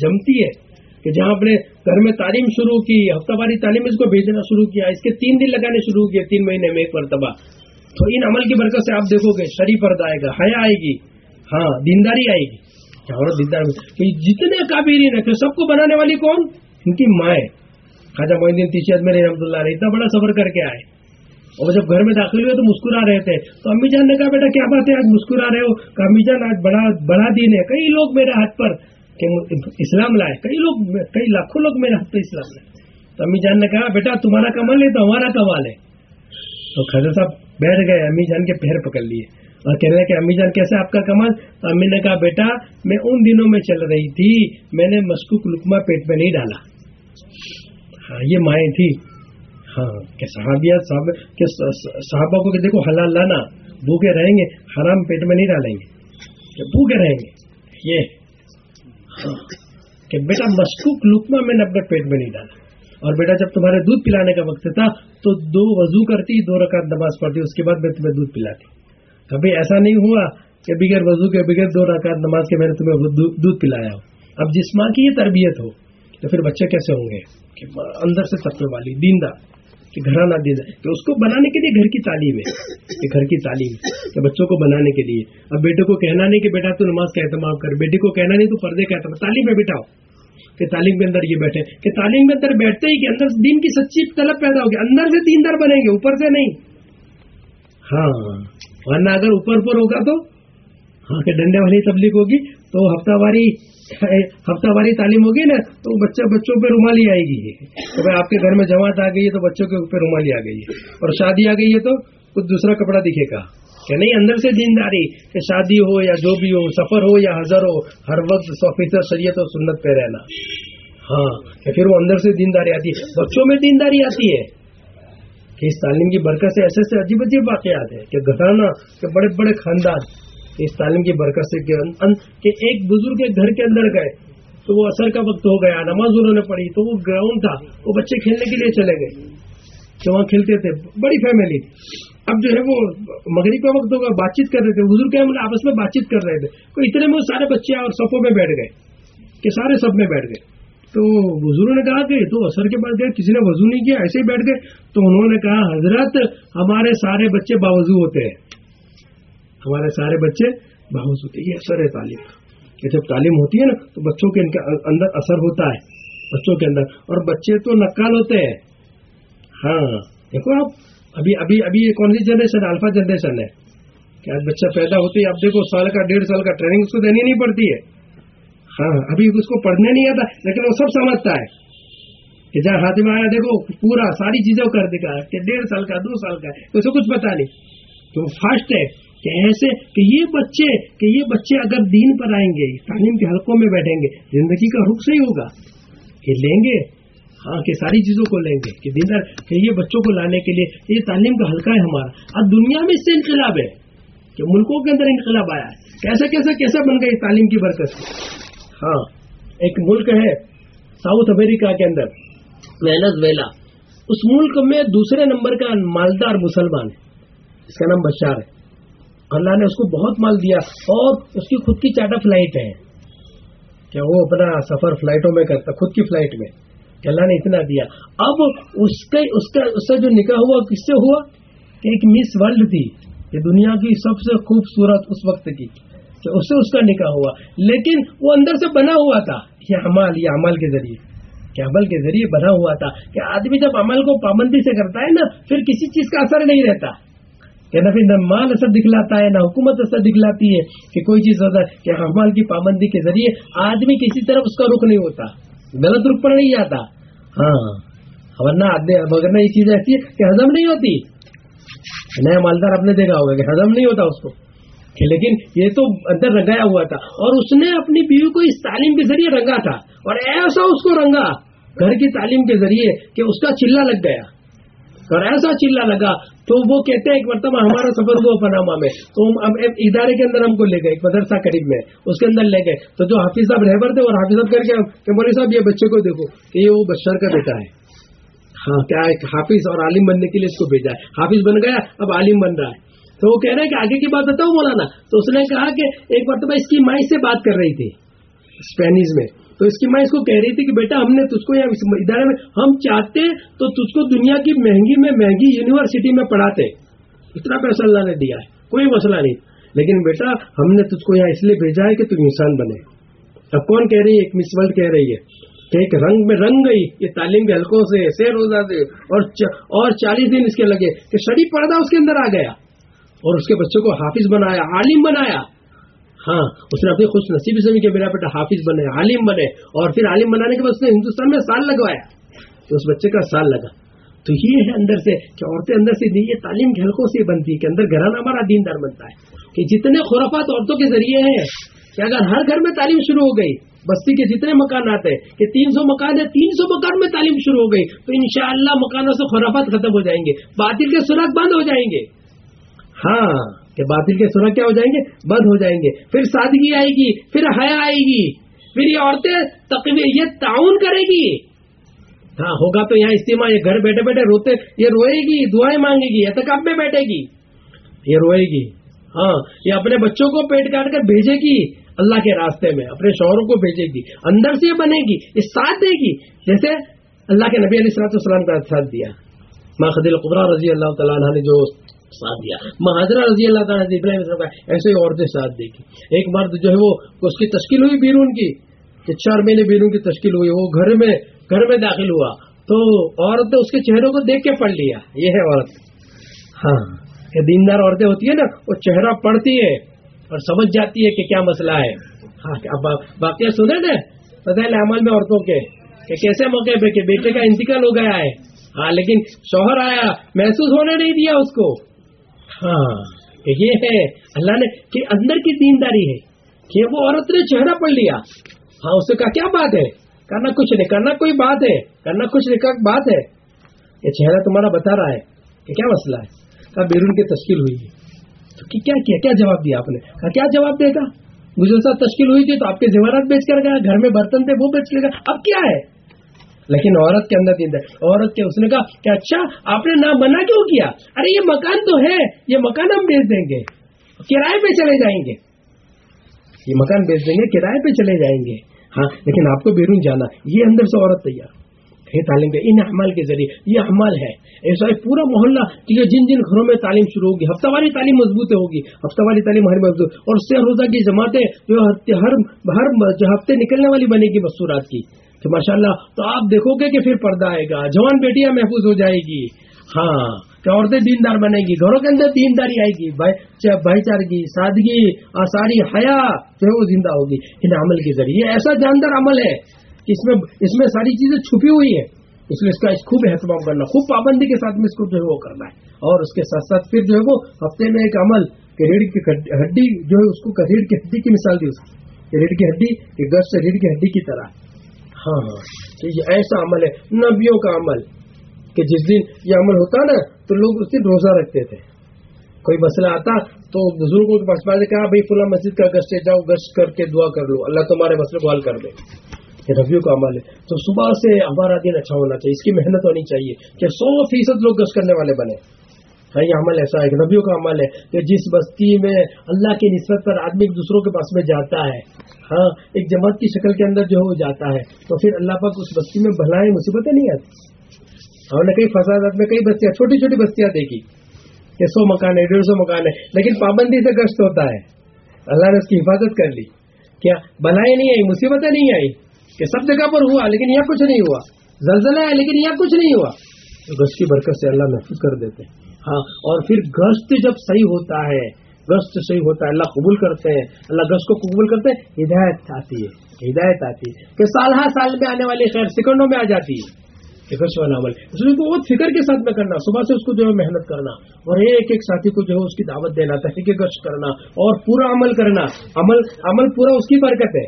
جمتی ہے۔ کہ جہاں اپنے گھر میں تعلیم شروع کی، ہفتہ واری تعلیم اس کو بھیجنا شروع کیا، اس کے تین دن لگانے شروع کیے، تین مہینے میں ایک مرتبہ۔ تو ان عمل کی برکت سے آپ دیکھو گے شریف پرد آئے گا، حیا آئے گی۔ ہاں دینداری آئے گی۔ ہاں، عورت دیندار کہ جتنے کابرین ہیں سب کو بنانے والی کون؟ ان کی مائیں۔ خواجہ معین الدین تیشید میرے رحمۃ اللہ علیہ، اتنا بڑا سفر کر کے آئے۔ اور جب گھر میں داخل ہوئے تو مسکرا رہے تھے۔ تو امی جان نے کہا، بیٹا، کیا بات ہے؟ آج مسکرا رہے ہو؟ کہ امی جان، آج بڑا بڑا دن ہے۔ کئی لوگ میرے ہاتھ پر کہ اسلام لائے، کئی لوگ کئی لاکھوں لوگ میرے ہاتھ پہ اسلام لائے۔ تو امی جان نے کہا، بیٹا، تمہارا کمال ہے تو ہمارا کمال ہے۔ تو خزر صاحب بیٹھ گئے، امی جان کے پیر پکڑ لیے۔ اور کہنے لگے کہ امی جان، کیسے آپ کا کمال تو امی نے کہا، بیٹا، میں ان دنوں میں چل رہی تھی، میں نے مشکوک لکما پیٹ میں نہیں ڈالا۔ ہاں یہ مائیں تھی۔ ہاں کہ صحابیہ صاحب کہ صحابہ کو کہ دیکھو، حلال لانا، بھوکے رہیں گے، حرام پیٹ میں نہیں ڈالیں گے۔ کہ بھوکے رہیں گے۔ یہ کہ بیٹا مشکوک لکما میں نے اپنے پیٹ میں نہیں ڈالا۔ اور بیٹا جب تمہارے دودھ پلانے کا وقت تھا تو دو وضو کرتی، دو رکعت نماز پڑھتی، اس کے بعد میں تمہیں دودھ پلاتی۔ کبھی ایسا نہیں ہوا کہ بغیر وضو کے بغیر دو رکعت نماز کے میں نے تمہیں دودھ پلایا ہو۔ اب جس ماں کی یہ تربیت ہو تو پھر بچے کیسے ہوں گے؟ کہ اندر سے تقوی والی، دیندار۔ کہ گھرانہ دیندار کہ اس کو بنانے کے لیے گھر کی تعلیم ہے۔ کہ گھر کی تعلیم کہ بچوں کو بنانے کے لیے۔ اب بیٹے کو کہنا نہیں کہ بیٹا تو نماز کا اہتمام کر۔ بیٹی کو کہنا نہیں تو پردے کا اہتمام۔ تعلیم میں بٹھاؤ کہ تعلیم کے اندر یہ بیٹھے۔ کہ تعلیم کے اندر بیٹھتے ہی کہ اندر دین کی سچی طلب پیدا ہوگی۔ اندر سے دیندار بنیں گے، اوپر سے نہیں۔ ہاں۔ ورنہ اگر اوپر اوپر ہوگا تو ہاں کہ ڈنڈے والی تبلیغ ہوگی۔ تو ہفتہ واری ہفتہ واری تعلیم ہوگی نا، تو بچے بچوں پہ رومالی آئے گی تو بھائی آپ کے گھر میں جماعت آ گئی ہے تو بچوں کے اوپر رومالی آ گئی ہے۔ اور شادی آ گئی ہے تو کچھ دوسرا کپڑا دکھے گا۔ کہ نہیں، اندر سے دینداری کہ شادی ہو یا جو بھی ہو، سفر ہو یا حضر ہو، ہر وقت سو شریعت و سنت پہ رہنا۔ ہاں کہ پھر وہ اندر سے دینداری آتی ہے۔ بچوں میں دینداری آتی ہے۔ کہ اس تعلیم کی برکت سے ایسے ایسے عجیب عجیب واقعات ہیں۔ کہ گھرانا، کہ بڑے بڑے خاندان اس تعلیم کی برکت سے کہ ایک بزرگ کے گھر کے اندر گئے، تو وہ اثر کا وقت ہو گیا، نماز انہوں نے پڑھی، تو وہ گراؤنڈ تھا، وہ بچے کھیلنے کے لیے چلے گئے۔ تو وہاں کھیلتے تھے، بڑی فیملی۔ اب جو ہے وہ مغرب کا وقت ہوگا بات چیت کر رہے تھے بزرگ ہم آپس میں بات چیت کر رہے تھے۔ تو اتنے میں سارے بچے اور سفوں میں بیٹھ گئے، کہ سارے سب میں بیٹھ گئے۔ تو بزرگوں نے کہا کہ تو اثر کے بعد گئے، کسی نے وضو نہیں کیا، ایسے ہی بیٹھ گئے۔ تو انہوں نے کہا، حضرت، ہمارے سارے بچے باوضو ہوتے ہیں۔ ہمارے سارے بچے باوض ہوتے یہ اثر ہے تعلیم۔ کہ جب تعلیم ہوتی ہے نا، تو بچوں کے اندر اثر ہوتا ہے۔ بچوں کے اندر۔ اور بچے تو نقال ہوتے ہیں۔ ہاں دیکھو آپ، ابھی ابھی ابھی یہ کون سی جنریشن الفا جنریشن ہے۔ کہ آج بچہ پیدا ہوتے ہی اب دیکھو، سال کا ڈیڑھ سال کا ٹریننگ اس کو دینی نہیں پڑتی ہے۔ ہاں ابھی اس کو پڑھنے نہیں آتا، لیکن وہ سب سمجھتا ہے۔ کہ جہاں ہاتھ میں آیا، دیکھو، پورا ساری چیزوں کر دکھا کہ ڈیڑھ سال کا، دو سال کا ہے اسے کچھ پتا نہیں۔ تو فاسٹ ہے۔ کہ ایسے کہ یہ بچے کہ یہ بچے اگر دین پر آئیں گے تعلیم کے حلقوں میں بیٹھیں گے، زندگی کا رخ صحیح ہوگا۔ کہ لیں گے؟ ہاں کہ ساری چیزوں کو لیں گے۔ کہ دین کہ یہ بچوں کو لانے کے لیے یہ تعلیم کا حلقہ ہے ہمارا۔ اب دنیا میں اس سے انقلاب ہے کہ ملکوں کے اندر انقلاب آیا ہے۔ کیسے کیسے کیسے بن گئی تعلیم کی برکت سے؟ ہاں ایک ملک ہے ساؤتھ امریکہ کے اندر وینز ویلا اس ملک میں دوسرے نمبر کا مالدار مسلمان ہے، اس کا نام بشار ہے۔ اللہ نے اس کو بہت مال دیا اور اس کی خود کی چارٹر فلائٹ ہے کیا وہ اپنا سفر فلائٹوں میں کرتا، خود کی فلائٹ میں، کہ اللہ نے اتنا دیا۔ اب اس کے، اس کا اس کا جو نکاح ہوا، کس سے ہوا؟ کہ ایک مس ورلڈ تھی۔ یہ دنیا کی سب سے خوبصورت اس وقت کی، کہ اس سے اس کا نکاح ہوا۔ لیکن وہ اندر سے بنا ہوا تھا۔ یہ عمل یہ عمل کے ذریعے، کہ عمل کے ذریعے بنا ہوا تھا۔ کہ آدمی جب عمل کو پابندی سے کرتا ہے نا، پھر کسی چیز کا اثر نہیں رہتا۔ کہ نہ پھر نہ مال اثر دکھلاتا ہے، نہ حکومت اثر دکھلاتی ہے کہ کوئی چیز ہوتا ہے کہ حمال کی پابندی کے ذریعے آدمی کسی طرف اس کا رخ نہیں ہوتا، غلط رخ پر نہیں جاتا ہاں ورنہ وغیرہ یہ چیز ایسی ہے کہ ہزم نہیں ہوتی، نیا مالدار آپ نے دیکھا ہوگا کہ ہزم نہیں ہوتا اس کو۔ لیکن یہ تو اندر رنگایا ہوا تھا۔ اور اس نے اپنی بیوی کو اس تعلیم کے ذریعے رنگا تھا۔ اور ایسا اس کو رنگا گھر کی تعلیم کے ذریعے کہ اس کا چلا لگ گیا۔ اور ایسا چلا لگا تو وہ کہتے ہیں ایک مرتبہ ہمارا سفر ہوا پناما میں۔ تو ہم ادارے کے اندر ہم کو لے گئے، ایک مدرسہ قریب میں، اس کے اندر لے گئے۔ تو جو حافظ صاحب رہبر تھے، اور حافظ صاحب کر کے کہ مولوی صاحب، یہ بچے کو دیکھو کہ یہ وہ بشر کا بیٹا ہے۔ ہاں کیا ایک حافظ اور عالم بننے کے لیے اس کو بھیجا ہے۔ حافظ بن گیا، اب عالم بن رہا ہے۔ تو وہ کہہ رہے ہیں کہ آگے کی بات بتاؤ مولانا۔ تو اس نے کہا کہ ایک مرتبہ اس کی مائی سے بات کر رہی تھی اسپینیز میں۔ تو اس کی ماں اس کو کہہ رہی تھی کہ بیٹا ہم نے تجھ کو یہاں ادارے میں ہم چاہتے تو تجھ کو دنیا کی مہنگی میں مہنگی یونیورسٹی میں پڑھاتے۔ اتنا پیسہ اللہ نے دیا ہے، کوئی مسئلہ نہیں۔ لیکن بیٹا ہم نے تجھ کو یہاں اس لیے بھیجا ہے کہ تم انسان بنے۔ اب کون کہہ رہی ہے؟ ایک مس ورلڈ کہہ رہی ہے کہ ایک رنگ میں رنگ گئی، یہ تعلیم کے حلقوں سے سے روزہ سے، اور اور چالیس دن اس کے لگے کہ شریف پردہ اس کے اندر آ گیا۔ اور اس کے بچوں کو حافظ بنایا، عالم بنایا۔ ہاں اس نے اپنی خوش نصیبی سے کہ میرا بیٹا حافظ بنے، عالم بنے، اور پھر عالم بنانے کے بعد اس نے ہندوستان میں سال لگوایا۔ تو اس بچے کا سال لگا۔ تو یہ ہے اندر سے کہ عورتیں اندر سے یہ تعلیم کے حلقوں سے بنتی ہے کہ اندر گھرانہ ہمارا دیندار بنتا ہے۔ کہ جتنے خرافات عورتوں کے ذریعے ہیں کہ اگر ہر گھر میں تعلیم شروع ہو گئی، بستی کے جتنے مکانات ہیں کہ تین سو مکان ہے تین سو مکان میں تعلیم شروع ہو گئی، تو انشاءاللہ مکانوں سے خرافات ختم ہو جائیں گے، باطل کے سراغ بند ہو جائیں گے۔ ہاں کہ باطل کے سراغ کیا ہو جائیں گے؟ بند ہو جائیں گے۔ پھر سادگی آئے گی، پھر حیا آئے گی، پھر یہ عورتیں تقوی، یہ تعاون کرے گی۔ ہاں ہوگا تو یہاں استعمال، یہ گھر بیٹھے بیٹھے روتے، یہ روئے گی، دعائیں مانگے گی یا تک میں بیٹھے گی۔ یہ روئے گی۔ ہاں یہ اپنے بچوں کو پیٹ کاٹ کر بھیجے گی۔ اللہ کے راستے میں، اپنے شوہروں کو بھیجے گی۔ اندر سے یہ بنے گی، یہ ساتھ دے گی۔ جیسے اللہ کے نبی علیہ السلاط السلام کا ساتھ دیا۔ ماں خدیل قبرا رضی اللہ تعالیٰ عنہ نے جو ساتھ دیا۔ مہاجرہ رضی اللہ تعالیٰ ابراہیم کا ایسے ہی عورتیں ساتھ دے گی ایک بار جو ہے وہ اس کی تشکیل ہوئی بیرون کی، کہ چار مہینے بیرون کی تشکیل ہوئی، وہ گھر میں گھر میں داخل ہوا۔ تو عورت نے اس کے چہروں کو دیکھ کے پڑھ لیا۔ یہ ہے عورت۔ ہاں یہ دیندار عورتیں ہوتی ہیں نا، وہ چہرہ پڑھتی ہے اور سمجھ جاتی ہے کہ کیا مسئلہ ہے۔ ہاں باقی سنے نا۔ فضائل عمل میں عورتوں کے، کہ کیسے موقع پہ کہ بیٹے کا انتقال ہو گیا ہے۔ ہاں لیکن شوہر آیا، محسوس ہونے نہیں دیا اس کو۔ ہاں۔ یہ ہے۔ اللہ نے کہ اندر کی دینداری ہے۔ کہ وہ عورت نے چہرہ پڑھ لیا۔ ہاں اس سے کہا، کیا بات ہے؟ کرنا کچھ نہیں، کرنا کوئی بات ہے۔ کرنا کچھ نہیں بات ہے؟ یہ چہرہ تمہارا بتا رہا ہے کہ کیا مسئلہ ہے۔ کہا، بیرون کی تشکیل ہوئی ہے۔ کیا کیا کیا جواب دیا آپ نے؟ کہا، کیا جواب دے گا؟ گزر تشکیل ہوئی تھی تو آپ کے زیورات بیچ کر گیا، گھر میں برتن تھے، وہ بیچ کر گیا اب کیا ہے؟ لیکن عورت کے اندر دن عورت کے اس نے کہا کہ اچھا آپ نے نہ منع کیوں کیا؟ ارے، یہ مکان تو ہے، یہ مکان ہم بیچ دیں گے۔ کرائے پہ چلے جائیں گے۔ یہ مکان بیچ دیں گے، کرائے پہ چلے جائیں گے۔ ہاں لیکن آپ کو بیرون جانا، یہ اندر سے عورت تیار۔ تعلیم کے ان احمال کے ذریعے، یہ احمال ہے ایسا ایک پورا محلہ کہ جن جن گھروں میں تعلیم شروع ہوگی، ہفتہ والی تعلیم مضبوط ہوگی۔ ہفتہ والی تعلیم ہر مضبوط۔ اور سہ روزہ کی جماعتیں جو ہر ہر ہفتے نکلنے والی بنے گی مستورات کی۔ تو ماشاء اللہ تو آپ دیکھو گے کہ پھر پردہ آئے گا۔ جوان بیٹیاں محفوظ ہو جائے گی۔ ہاں کہ عورتیں دیندار بنے گی۔ گھروں کے اندر دینداری آئے گی۔ بھائی چارگی، سادگی، آساری، حیا، جو ہے وہ زندہ ہوگی۔ ان عمل کے ذریعے۔ ایسا جاندار عمل ہے اس میں اس میں ساری چیزیں چھپی ہوئی ہیں۔ اس لیے اس کا خوب اہتمام کرنا، خوب پابندی کے ساتھ میں اس کو جو ہے وہ کرنا ہے۔ اور اس کے ساتھ ساتھ پھر جو ہے وہ ہفتے میں ایک عمل، کہ ریڑھ کی ہڈی جو ہے اس کو ریڑھ کی ہڈی کی مثال دی اس کی ریڑھ کی ہڈی، کہ گش سے ریڑھ کی ہڈی کی طرح۔ ہاں ہاں۔ تو یہ ایسا عمل ہے، نبیوں کا عمل، کہ جس دن یہ عمل ہوتا نا، تو لوگ اس دن روزہ رکھتے تھے۔ کوئی مسئلہ آتا تو بزرگوں کے پاس کہا، بھائی، فلاں مسجد کا گشت جاؤ، گشت کر کے دعا کر لو۔ اللہ تمہارے مسئلے کو حل کر دے۔ یہ ربیوں کا عمل ہے۔ تو صبح سے ہمارا دن اچھا ہونا چاہیے۔ اس کی محنت ہونی چاہیے کہ سو فیصد لوگ گش کرنے والے بنے۔ ہاں یہ عمل ایسا ہے ربیوں کا عمل ہے کہ جس بستی میں اللہ کی نسبت پر آدمی ایک دوسروں کے پاس میں جاتا ہے۔ ہاں ایک جماعت کی شکل کے اندر جو وہ جاتا ہے۔ تو پھر اللہ پاک اس بستی میں بھلائیں مصیبتیں نہیں آتی۔ ہم نے کئی فسادات میں کئی بستیاں، چھوٹی چھوٹی بستیاں دیکھی۔ کہ سو مکان ہے، ڈیڑھ سو مکان ہے، لیکن پابندی سے گشت ہوتا ہے۔ اللہ نے اس کی حفاظت کر لی۔ کیا بھلائی نہیں آئی مصیبتیں نہیں آئی کہ سب جگہ پر ہوا، لیکن یہاں کچھ نہیں ہوا۔ زلزلہ ہے، لیکن یہاں کچھ نہیں ہوا۔ گشت کی برکت سے اللہ محفوظ کر دیتے ہاں اور پھر گشت جب صحیح ہوتا ہے گشت صحیح ہوتا ہے، اللہ قبول کرتے ہیں، اللہ گشت کو قبول کرتے ہیں، ہدایت آتی ہے، ہدایت آتی ہے کہ سال ہر سال میں آنے والی خیر سیکنڈوں میں آ جاتی ہے گشت والا عمل۔ اس کو بہت فکر کے ساتھ میں کرنا، صبح سے اس کو جو ہے محنت کرنا اور ایک ایک ساتھی کو جو ہے اس کی دعوت دینا تحریک گشت کرنا اور پورا عمل کرنا۔ عمل عمل پورا اس کی برکت ہے۔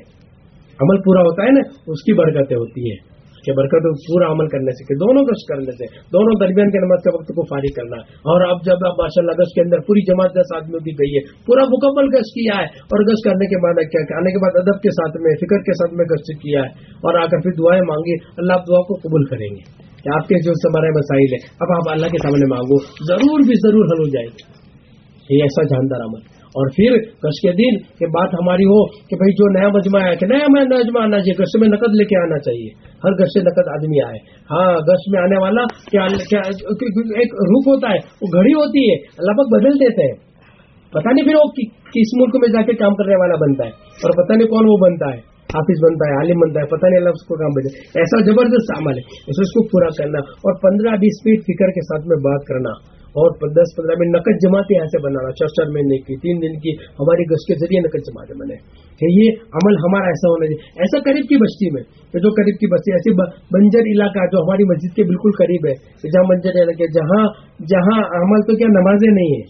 عمل پورا ہوتا ہے نا، اس کی برکتیں ہوتی ہیں۔ کہ برکت پورا عمل کرنے سے، کہ دونوں گش کرنے سے، دونوں درمیان کے نماز کے وقت کو فارغ کرنا۔ اور اب جب اب ماشاء اللہ گش کے اندر پوری جماعت دس آدمی بھی گئی ہے، پورا مکمل گش کیا ہے۔ اور گش کرنے کے بعد کیا آنے کے بعد ادب کے ساتھ میں، فکر کے ساتھ میں گش کیا ہے۔ اور آ کر پھر دعائیں مانگی، اللہ آپ دعا کو قبول کریں گے۔ کہ آپ کے جو ہمارے مسائل ہے اب آپ اللہ کے سامنے مانگو۔ ضرور بھی ضرور حل ہو جائے گی۔ یہ ایسا جاندار عمل۔ اور پھر کش کے دن یہ بات ہماری ہو کہ بھائی جو نیا مجمع آیا کہ نیا مجمع آنا چاہیے گش میں نقد لے کے آنا چاہیے۔ ہر گش سے نقد آدمی آئے۔ ہاں گش میں آنے والا کیا ایک روپ ہوتا ہے، وہ گھڑی ہوتی ہے، اللہ پاک بدل دیتے ہیں۔ پتہ نہیں پھر وہ کس ملک میں جا کے کام کرنے والا بنتا ہے۔ اور پتہ نہیں کون وہ بنتا ہے، حافظ بنتا ہے، عالم بنتا ہے، پتہ نہیں اللہ اس کو کام بنتا ہے ایسا زبردست عمل ہے۔ اس کو پورا کرنا اور پندرہ بیس منٹ فکر کے ساتھ میں بات کرنا۔ اور دس پندرہ میں نقد جماعتیں ایسے بنانا، چار چار مہینے کی، تین دن کی ہماری گشت کے ذریعے نقد جماعتیں بنے کہ یہ عمل ہمارا ایسا ہونا چاہیے۔ ایسا قریب کی بستی میں جو قریب کی بستی ایسی بنجر علاقہ جو ہماری مسجد کے بالکل قریب ہے جہاں بنجر علاقہ جہاں جہاں عمل تو کیا نمازیں نہیں ہیں۔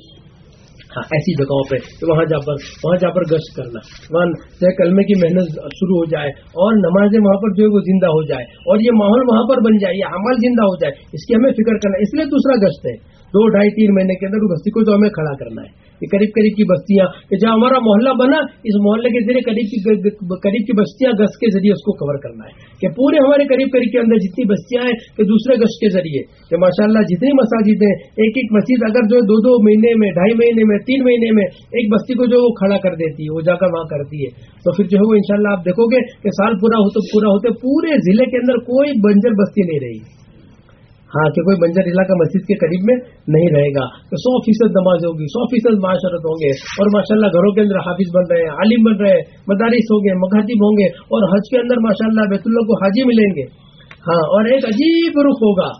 ہاں، ایسی جگہوں پہ وہاں جا پر وہاں جا پر گشت کرنا۔ وہاں چاہے کلمے کی محنت شروع ہو جائے، اور نمازیں وہاں پر جو ہے وہ زندہ ہو جائے، اور یہ ماحول وہاں پر بن جائے، یہ عمل زندہ ہو جائے، اس کی ہمیں فکر کرنا۔ اس لیے دوسرا گشت ہے۔ دو ڈھائی تین مہینے کے اندر بستی کو جو ہمیں کھڑا کرنا ہے۔ یہ قریب قریب کی بستیاں کہ جہاں ہمارا محلہ بنا، اس محلے کے ذریعے قریب کی قریب کی بستیاں گس کے ذریعے اس کو کور کرنا ہے۔ کہ پورے ہمارے قریب قریب کے اندر جتنی بستیاں ہیں کہ دوسرے گس کے ذریعے۔ کہ ماشاءاللہ جتنی مساجد ہیں، ایک ایک مسجد اگر جو دو دو مہینے میں، ڈھائی مہینے میں، تین مہینے میں ایک بستی کو جو وہ کھڑا کر دیتی ہے، وہ جا کر وہاں کرتی ہے۔ تو پھر جو ہے وہ اللہ آپ دیکھو گے کہ سال پورا ہو تو پورا ہوتے، پورے ضلع کے اندر کوئی بنجر بستی نہیں رہی۔ ہاں کہ کوئی بنجر علاقہ مسجد کے قریب میں نہیں رہے گا۔ تو سو فیصد نماز ہوگی، سو فیصد معاشرت ہوں گے۔ اور ماشاءاللہ گھروں کے اندر حافظ بن رہے ہیں، عالم بن رہے ہیں، مدارس ہوں گے، مکاتب ہوں گے، اور حج کے اندر ماشاءاللہ بیت اللہ کو حاجی ملیں گے۔ ہاں اور ایک عجیب رخ ہوگا،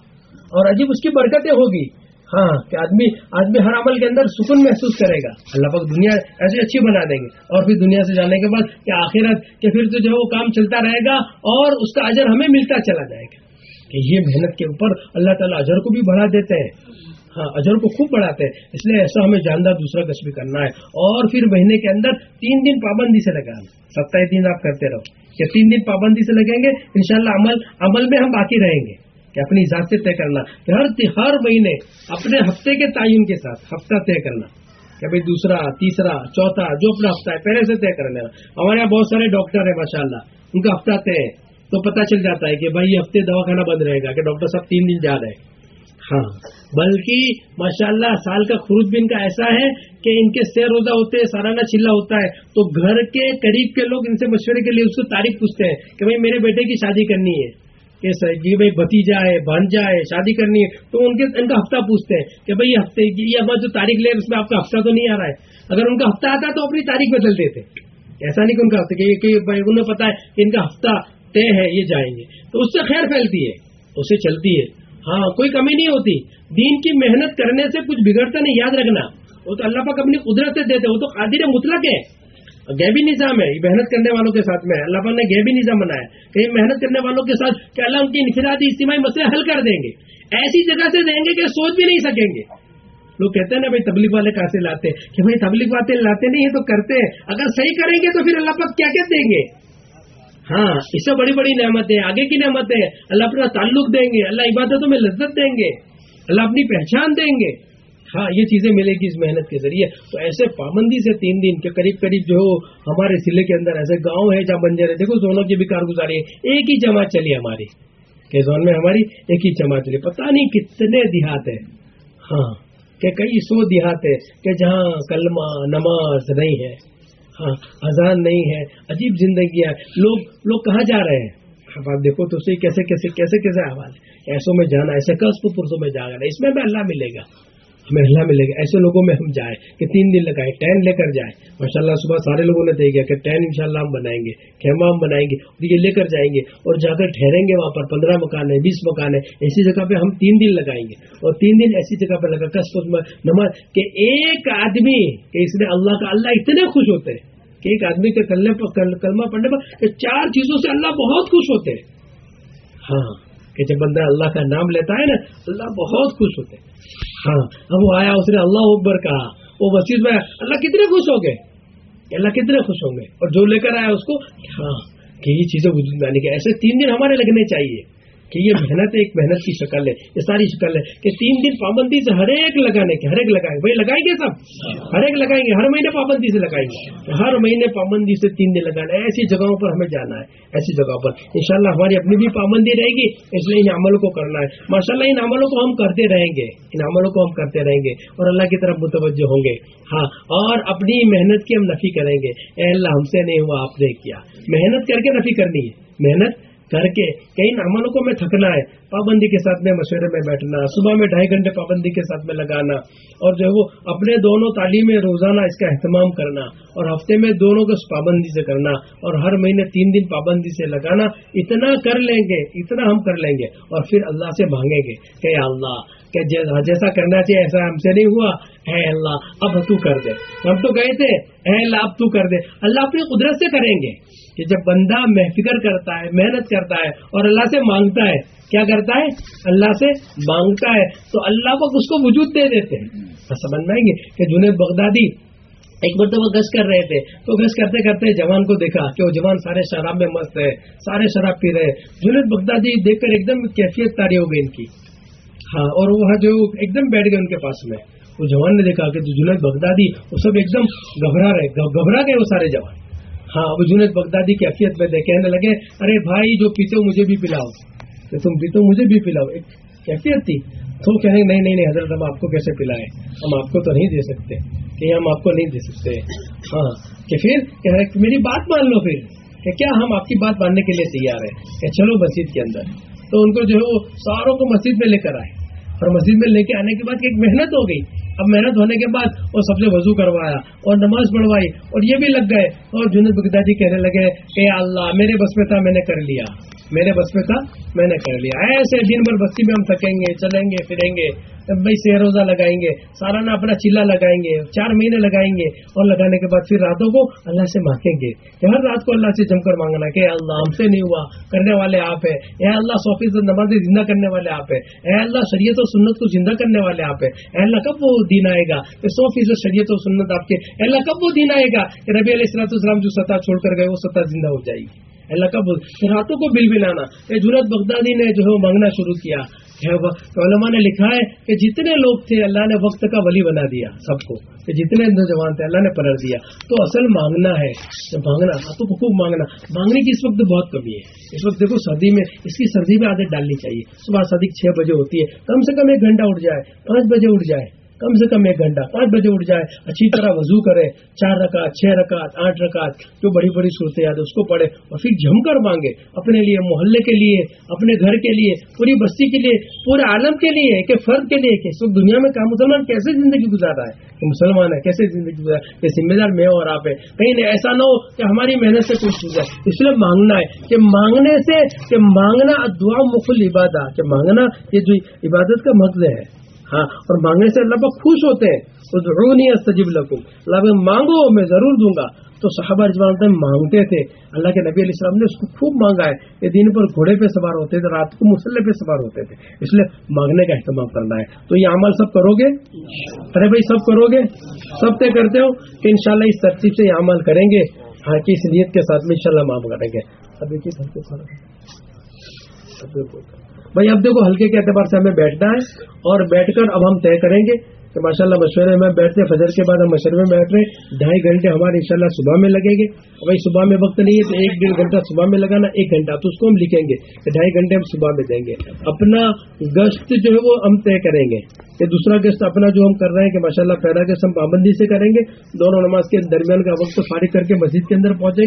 اور عجیب اس کی برکتیں ہوگی۔ ہاں کہ آدمی آدمی ہر عمل کے اندر سکون محسوس کرے گا۔ اللہ پاک دنیا ایسی اچھی بنا دیں گے۔ اور پھر دنیا سے جانے کے بعد، کہ آخرت، کہ پھر تو جو وہ کام چلتا رہے گا، اور اس کا اجر ہمیں ملتا چلا جائے گا۔ یہ محنت کے اوپر اللہ تعالیٰ اجر کو بھی بڑھا دیتے ہیں۔ ہاں اجر کو خوب بڑھاتے ہیں۔ اس لیے ایسا ہمیں جاندار دوسرا کچھ بھی کرنا ہے۔ اور پھر مہینے کے اندر تین دن پابندی سے لگانا ستائیس دن آپ کرتے رہو۔ کہ تین دن پابندی سے لگیں گے۔ انشاءاللہ عمل عمل میں ہم باقی رہیں گے۔ کہ اپنی ذات سے طے کرنا۔ کہ ہر ہر مہینے اپنے ہفتے کے تعین کے ساتھ ہفتہ طے کرنا۔ کہ بھائی دوسرا، تیسرا، چوتھا، جو اپنا ہفتہ ہے، پہلے سے طے کر لینا۔ ہمارے یہاں بہت سارے ڈاکٹر ہیں، ماشاءاللہ۔ ان کا ہفتہ طے ہے۔ تو پتہ چل جاتا ہے کہ بھائی ہفتے دواخانہ بند رہے گا، کہ ڈاکٹر صاحب تین دن جا رہے ہیں۔ ہاں بلکہ ماشاء اللہ سال کا خروج بھی ان کا ایسا ہے کہ ان کے سیر روزہ ہوتے ہیں سالانہ چلا ہوتا ہے۔ تو گھر کے قریب کے لوگ ان سے مشورے کے لیے اس کو تعریف پوچھتے ہیں کہ بھائی میرے بیٹے کی شادی کرنی ہے۔ کہ جی بھائی بھتیجا ہے بھانجا ہے شادی کرنی ہے۔ تو ان کے، ان کا ہفتہ پوچھتے ہیں کہ بھائی ہفتے، یہ جو تاریخ لے، اس میں آپ کا ہفتہ تو نہیں آ رہا ہے۔ اگر ان کا ہفتہ آتا تو اپنی تاریخ بدل دیتے۔ ایسا نہیں کہ ان کا ہفتہ، کہ انہیں پتا ہے کہ ان کا ہفتہ طے ہے یہ جائیں گے۔ تو اس سے خیر پھیلتی ہے اسے چلتی ہے۔ ہاں کوئی کمی نہیں ہوتی۔ دین کی محنت کرنے سے کچھ بگڑتا نہیں، یاد رکھنا۔ وہ تو اللہ پاک اپنی قدرت سے دیتے وہ تو قادر مطلق ہے غیبی نظام ہے، یہ محنت کرنے والوں کے ساتھ میں اللہ پاک نے غیبی نظام بنایا کہ محنت کرنے والوں کے ساتھ کہ اللہ ان کی انفرادی اجتماعی مسئلے حل کر دیں گے۔ ایسی جگہ سے دیں گے کہ سوچ بھی نہیں سکیں گے۔ لوگ کہتے ہیں نا، بھائی تبلیغ والے کہاں سے لاتے کہ بھائی تبلیغ والے لاتے نہیں ہیں تو کرتے ہیں۔ اگر صحیح کریں گے تو پھر اللہ پاک کیا کیا دیں گے؟ ہاں۔ اس سے بڑی بڑی نعمتیں آگے کی نعمتیں اللہ اپنا تعلق دیں گے۔ اللہ عبادتوں میں لذت دیں گے۔ اللہ اپنی پہچان دیں گے۔ ہاں یہ چیزیں ملے گی اس محنت کے ذریعے۔ تو ایسے پابندی سے تین دن کے قریب قریب جو ہمارے ضلع کے اندر ایسے گاؤں ہے جہاں بنجر ہے دیکھو دونوں کی بھی کارگزاری ہے۔ ایک ہی جماعت چلی ہماری۔ کہ زون میں ہماری ایک ہی جماعت چلی۔ پتہ نہیں کتنے دیہات ہیں۔ ہاں کہ کئی سو دیہات ہیں کہ جہاں کلمہ، نماز نہیں ہے۔ ہاں، اذان نہیں ہے، عجیب زندگی ہے۔ لوگ لوگ کہاں جا رہے ہیں؟ اب آپ دیکھو تو صحیح کیسے کیسے کیسے کیسے آواز ایسوں میں جانا، ایسے کس کو پرسوں میں جانا اس میں بھی اللہ ملے گا۔ محلہ اللہ ملے گا۔ ایسے لوگوں میں ہم جائیں کہ تین دن لگائے ٹین لے کر جائیں۔ ماشاء اللہ صبح سارے لوگوں نے دے گیا کہ ٹین انشاءاللہ ہم بنائیں گے خیمہ ہم بنائیں گے اور یہ لے کر جائیں گے اور جا کر ٹھہریں گے وہاں پر، پندرہ مکان ہے بیس مکان ہے ایسی جگہ پہ ہم تین دن لگائیں گے اور تین دن ایسی جگہ پہ لگا کر نماز کہ ایک آدمی کہ اس نے اللہ کا اللہ اتنے خوش ہوتے ہیں کہ ایک آدمی کے کلمہ پڑھنے پر چار چیزوں سے اللہ بہت خوش ہوتے ہیں۔ ہاں کہ جب بندہ اللہ کا نام لیتا ہے نا، اللہ بہت خوش ہوتے ہیں۔ ہاں اب وہ آیا، اس نے اللہ اکبر کہا، وہ مسجد میں اللہ کتنے خوش ہو گئے اللہ کتنے خوش ہوں گے؟ اور جو لے کر آیا اس کو ہاں کہ یہ چیزیں وجود میں آنے ایسے تین دن ہمارے لگنے چاہیے۔ کہ یہ محنت ایک محنت کی شکل ہے، یہ ساری شکل ہے کہ تین دن پابندی سے ہر ایک لگانے کے، ہر ایک لگائیں بھائی لگائیں گے سب؟ ہر ایک لگائیں گے، ہر مہینے پابندی سے لگائیں گے۔ ہر مہینے پابندی سے تین دن لگانا ہے، ایسی جگہوں پر ہمیں جانا ہے، ایسی جگہوں پر۔ انشاءاللہ ہماری اپنی بھی پابندی رہے گی، اس لیے ان عملوں کو کرنا ہے۔ ماشاءاللہ ان عملوں کو ہم کرتے رہیں گے، ان عملوں کو ہم کرتے رہیں گے اور اللہ کی طرف متوجہ ہوں گے۔ ہاں اور اپنی محنت کی ہم نفی کریں گے۔ اے اللہ، ہم سے نہیں ہوا، آپ نے کیا۔ محنت کر کے نفی کرنی ہے۔ محنت کر کے کہ ان عملوں کو میں تھکنا ہے، پابندی کے ساتھ میں مشورے میں بیٹھنا، صبح میں ڈھائی گھنٹے پابندی کے ساتھ میں لگانا، اور جو ہے وہ اپنے دونوں تعلیمیں روزانہ اس کا اہتمام کرنا، اور ہفتے میں دونوں کو پابندی سے کرنا، اور ہر مہینے تین دن پابندی سے لگانا، اتنا کر لیں گے، اتنا ہم کر لیں گے، اور پھر اللہ سے مانگیں گے کہ اللہ، کہ جیسا کرنا چاہیے، ایسا ہم سے نہیں ہوا۔ اے اللہ، اب تو کر دے۔ ہم تو گئے تھے۔ اے اللہ، اب تو کر دے۔ اللہ اپنی قدرت سے کریں گے۔ کہ جب بندہ محفکر کرتا ہے، محنت کرتا ہے اور اللہ سے مانگتا ہے، کیا کرتا ہے؟ اللہ سے مانگتا ہے۔ تو اللہ کو اس کو وجود دے دیتے ہیں۔ سمجھ میں آئیں گے کہ جنید بغدادی ایک مرتبہ گش کر رہے تھے۔ تو گش کرتے کرتے جوان کو دیکھا کہ وہ جوان سارے شراب میں مست ہے، سارے شراب پی رہے۔ جنید بغدادی دیکھ کر ایک دم کیفیت تاری ہو گئی ان کی۔ ہاں اور وہ جو ایک دم بیٹھ گئے ان کے پاس میں۔ وہ جوان نے دیکھا کہ جو جنید بغدادی، وہ سب ایک دم گھبرا رہے، گھبرا گئے وہ سارے جوان۔ ہاں وہ جنید بغدادی کی افیت میں کہنے لگے، ارے بھائی، جو پیتے ہو مجھے بھی پلاؤ۔ کہ تم پیتے ہو مجھے بھی پلاؤ۔ ایک کیفیت تھی۔ تم کہنے نہیں نہیں نہیں، حضرت ہم آپ کو کیسے پلائے ہم آپ کو تو نہیں دے سکتے۔ کہ ہم آپ کو نہیں دے سکتے۔ ہاں کہ پھر میری بات مان لو پھر۔ کہ کیا ہم آپ کی بات ماننے کے لیے تیار ہیں؟ کہ چلو مسجد کے اندر۔ تو ان کو جو ہے، وہ ساروں کو مسجد میں لے کر آئے۔ اور مسجد میں لے کے آنے کے بعد ایک محنت ہو گئی۔ اب محنت ہونے کے بعد وہ سب سے وضو کروایا اور نماز پڑھوائی اور یہ بھی لگ گئے اور جنید بگدا جی کہنے لگے، اے اللہ، میرے بس میں تھا، میں نے کر لیا۔ میرے بس میں تھا، میں نے کر لیا۔ ایسے دن بھر بستی میں ہم تھکیں گے، چلیں گے، پھریں گے بھائی سہ روزہ لگائیں گے سالانہ اپنا چلا لگائیں گے، چار مہینے لگائیں گے، اور لگانے کے بعد پھر راتوں کو اللہ سے مانگیں گے۔ کہ ہر رات کو اللہ سے جم کر مانگنا کہ اللہ، ہم سے نہیں ہوا، کرنے والے آپ ہیں۔ اے اللہ، سو فیصد نماز زندہ کرنے والے آپ ہیں۔ اے اللہ، شریعت و سنت کو زندہ کرنے والے آپ ہیں۔ اے اللہ، کب وہ دین آئے گا؟ کہ سو فیصد شریعت و سنت آپ کے۔ اے اللہ، کب وہ دین آئے گا؟ کہ ربی علیہ السلط السلام جو سطح چھوڑ کر گئے، وہ سطح زندہ ہو جائے گی۔ اللہ کا راتوں کو بل بلانا. یہ جنت بغدادی نے جو ہے مانگنا شروع کیا. علماء نے لکھا ہے کہ جتنے لوگ تھے اللہ نے وقت کا ولی بنا دیا سب کو. کہ جتنے نوجوان تھے اللہ نے پلٹ دیا. تو اصل مانگنا ہے. مانگنا ہاتھوں کو خوب مانگنا. مانگنے کی اس وقت بہت کمی ہے. اس وقت دیکھو سردی میں اس کی سردی میں عادت ڈالنی چاہیے. صبح سردی چھ بجے ہوتی ہے. کم سے کم ایک گھنٹہ اٹھ جائے. پانچ بجے اٹھ جائے. کم سے کم ایک گھنٹہ، پانچ بجے اٹھ جائے، اچھی طرح وضو کرے، چار رکعت، چھ رکعت، آٹھ رکعت، جو بڑی بڑی صورت یاد اس کو پڑھے اور پھر جم کر مانگے اپنے لیے، محلے کے لیے، اپنے گھر کے لیے، پوری بستی کے لیے، پورے عالم کے لیے کہ فرد کے لیے، کہ وقت دنیا میں کہا مسلمان کیسے زندگی گزار رہا ہے، کہ مسلمان ہے، کیسے زندگی گزار کہ ذمہ دار میں اور آپ ہے کہیں ایسا نہ ہو کہ ہماری محنت سے کچھ چیز ہے۔ اس لیے مانگنا ہے کہ مانگنے سے، کہ مانگنا دعا مخل عبادت کہ مانگنا یہ جو عبادت کا مطلب ہے ہاں اور مانگنے سے اللہ پاک خوش ہوتے ہیں۔ تو ضرور نہیں استجب لکم۔ اللہ مانگو، میں ضرور دوں گا۔ تو صحابہ رضوان مانگتے تھے۔ اللہ کے نبی علیہ السلام نے اس کو خوب مانگا ہے۔ کہ دن پر گھوڑے پہ سوار ہوتے تھے، رات کو مسلح پہ سوار ہوتے تھے۔ اس لیے مانگنے کا اہتمام کرنا ہے۔ تو یہ عمل سب کرو گے؟ ارے بھائی، سب کرو گے؟ سب طے کرتے ہو کہ انشاءاللہ اس ترتیب سے یہ عمل کریں گے۔ ہاں کی اس نیت کے ساتھ میں انشاءاللہ معاف کریں گے۔ اب بھائی اب دیکھو ہلکے کے اعتبار سے ہمیں بیٹھنا ہے اور بیٹھ کر اب ہم طے کریں گے کہ ماشاء اللہ مشورے میں بیٹھتے ہیں، فجر کے بعد ہم مشورے میں بیٹھ رہے ہیں۔ ڈھائی گھنٹے ہمارے انشاءاللہ صبح میں لگیں گے۔ بھائی صبح میں وقت نہیں ہے تو ایک ڈیڑھ گھنٹہ صبح میں لگانا، ایک گھنٹہ۔ تو اس کو ہم لکھیں گے کہ ڈھائی گھنٹے ہم صبح میں دیں گے۔ اپنا گشت جو ہے وہ ہم طے کریں گے۔ کہ دوسرا گشت اپنا جو ہم کر رہے ہیں کہ ماشاء اللہ پہلا گشت ہم پابندی سے کریں گے۔ دونوں نماز کے درمیان کا وقت فارغ کر کے مسجد کے اندر پہنچیں گے۔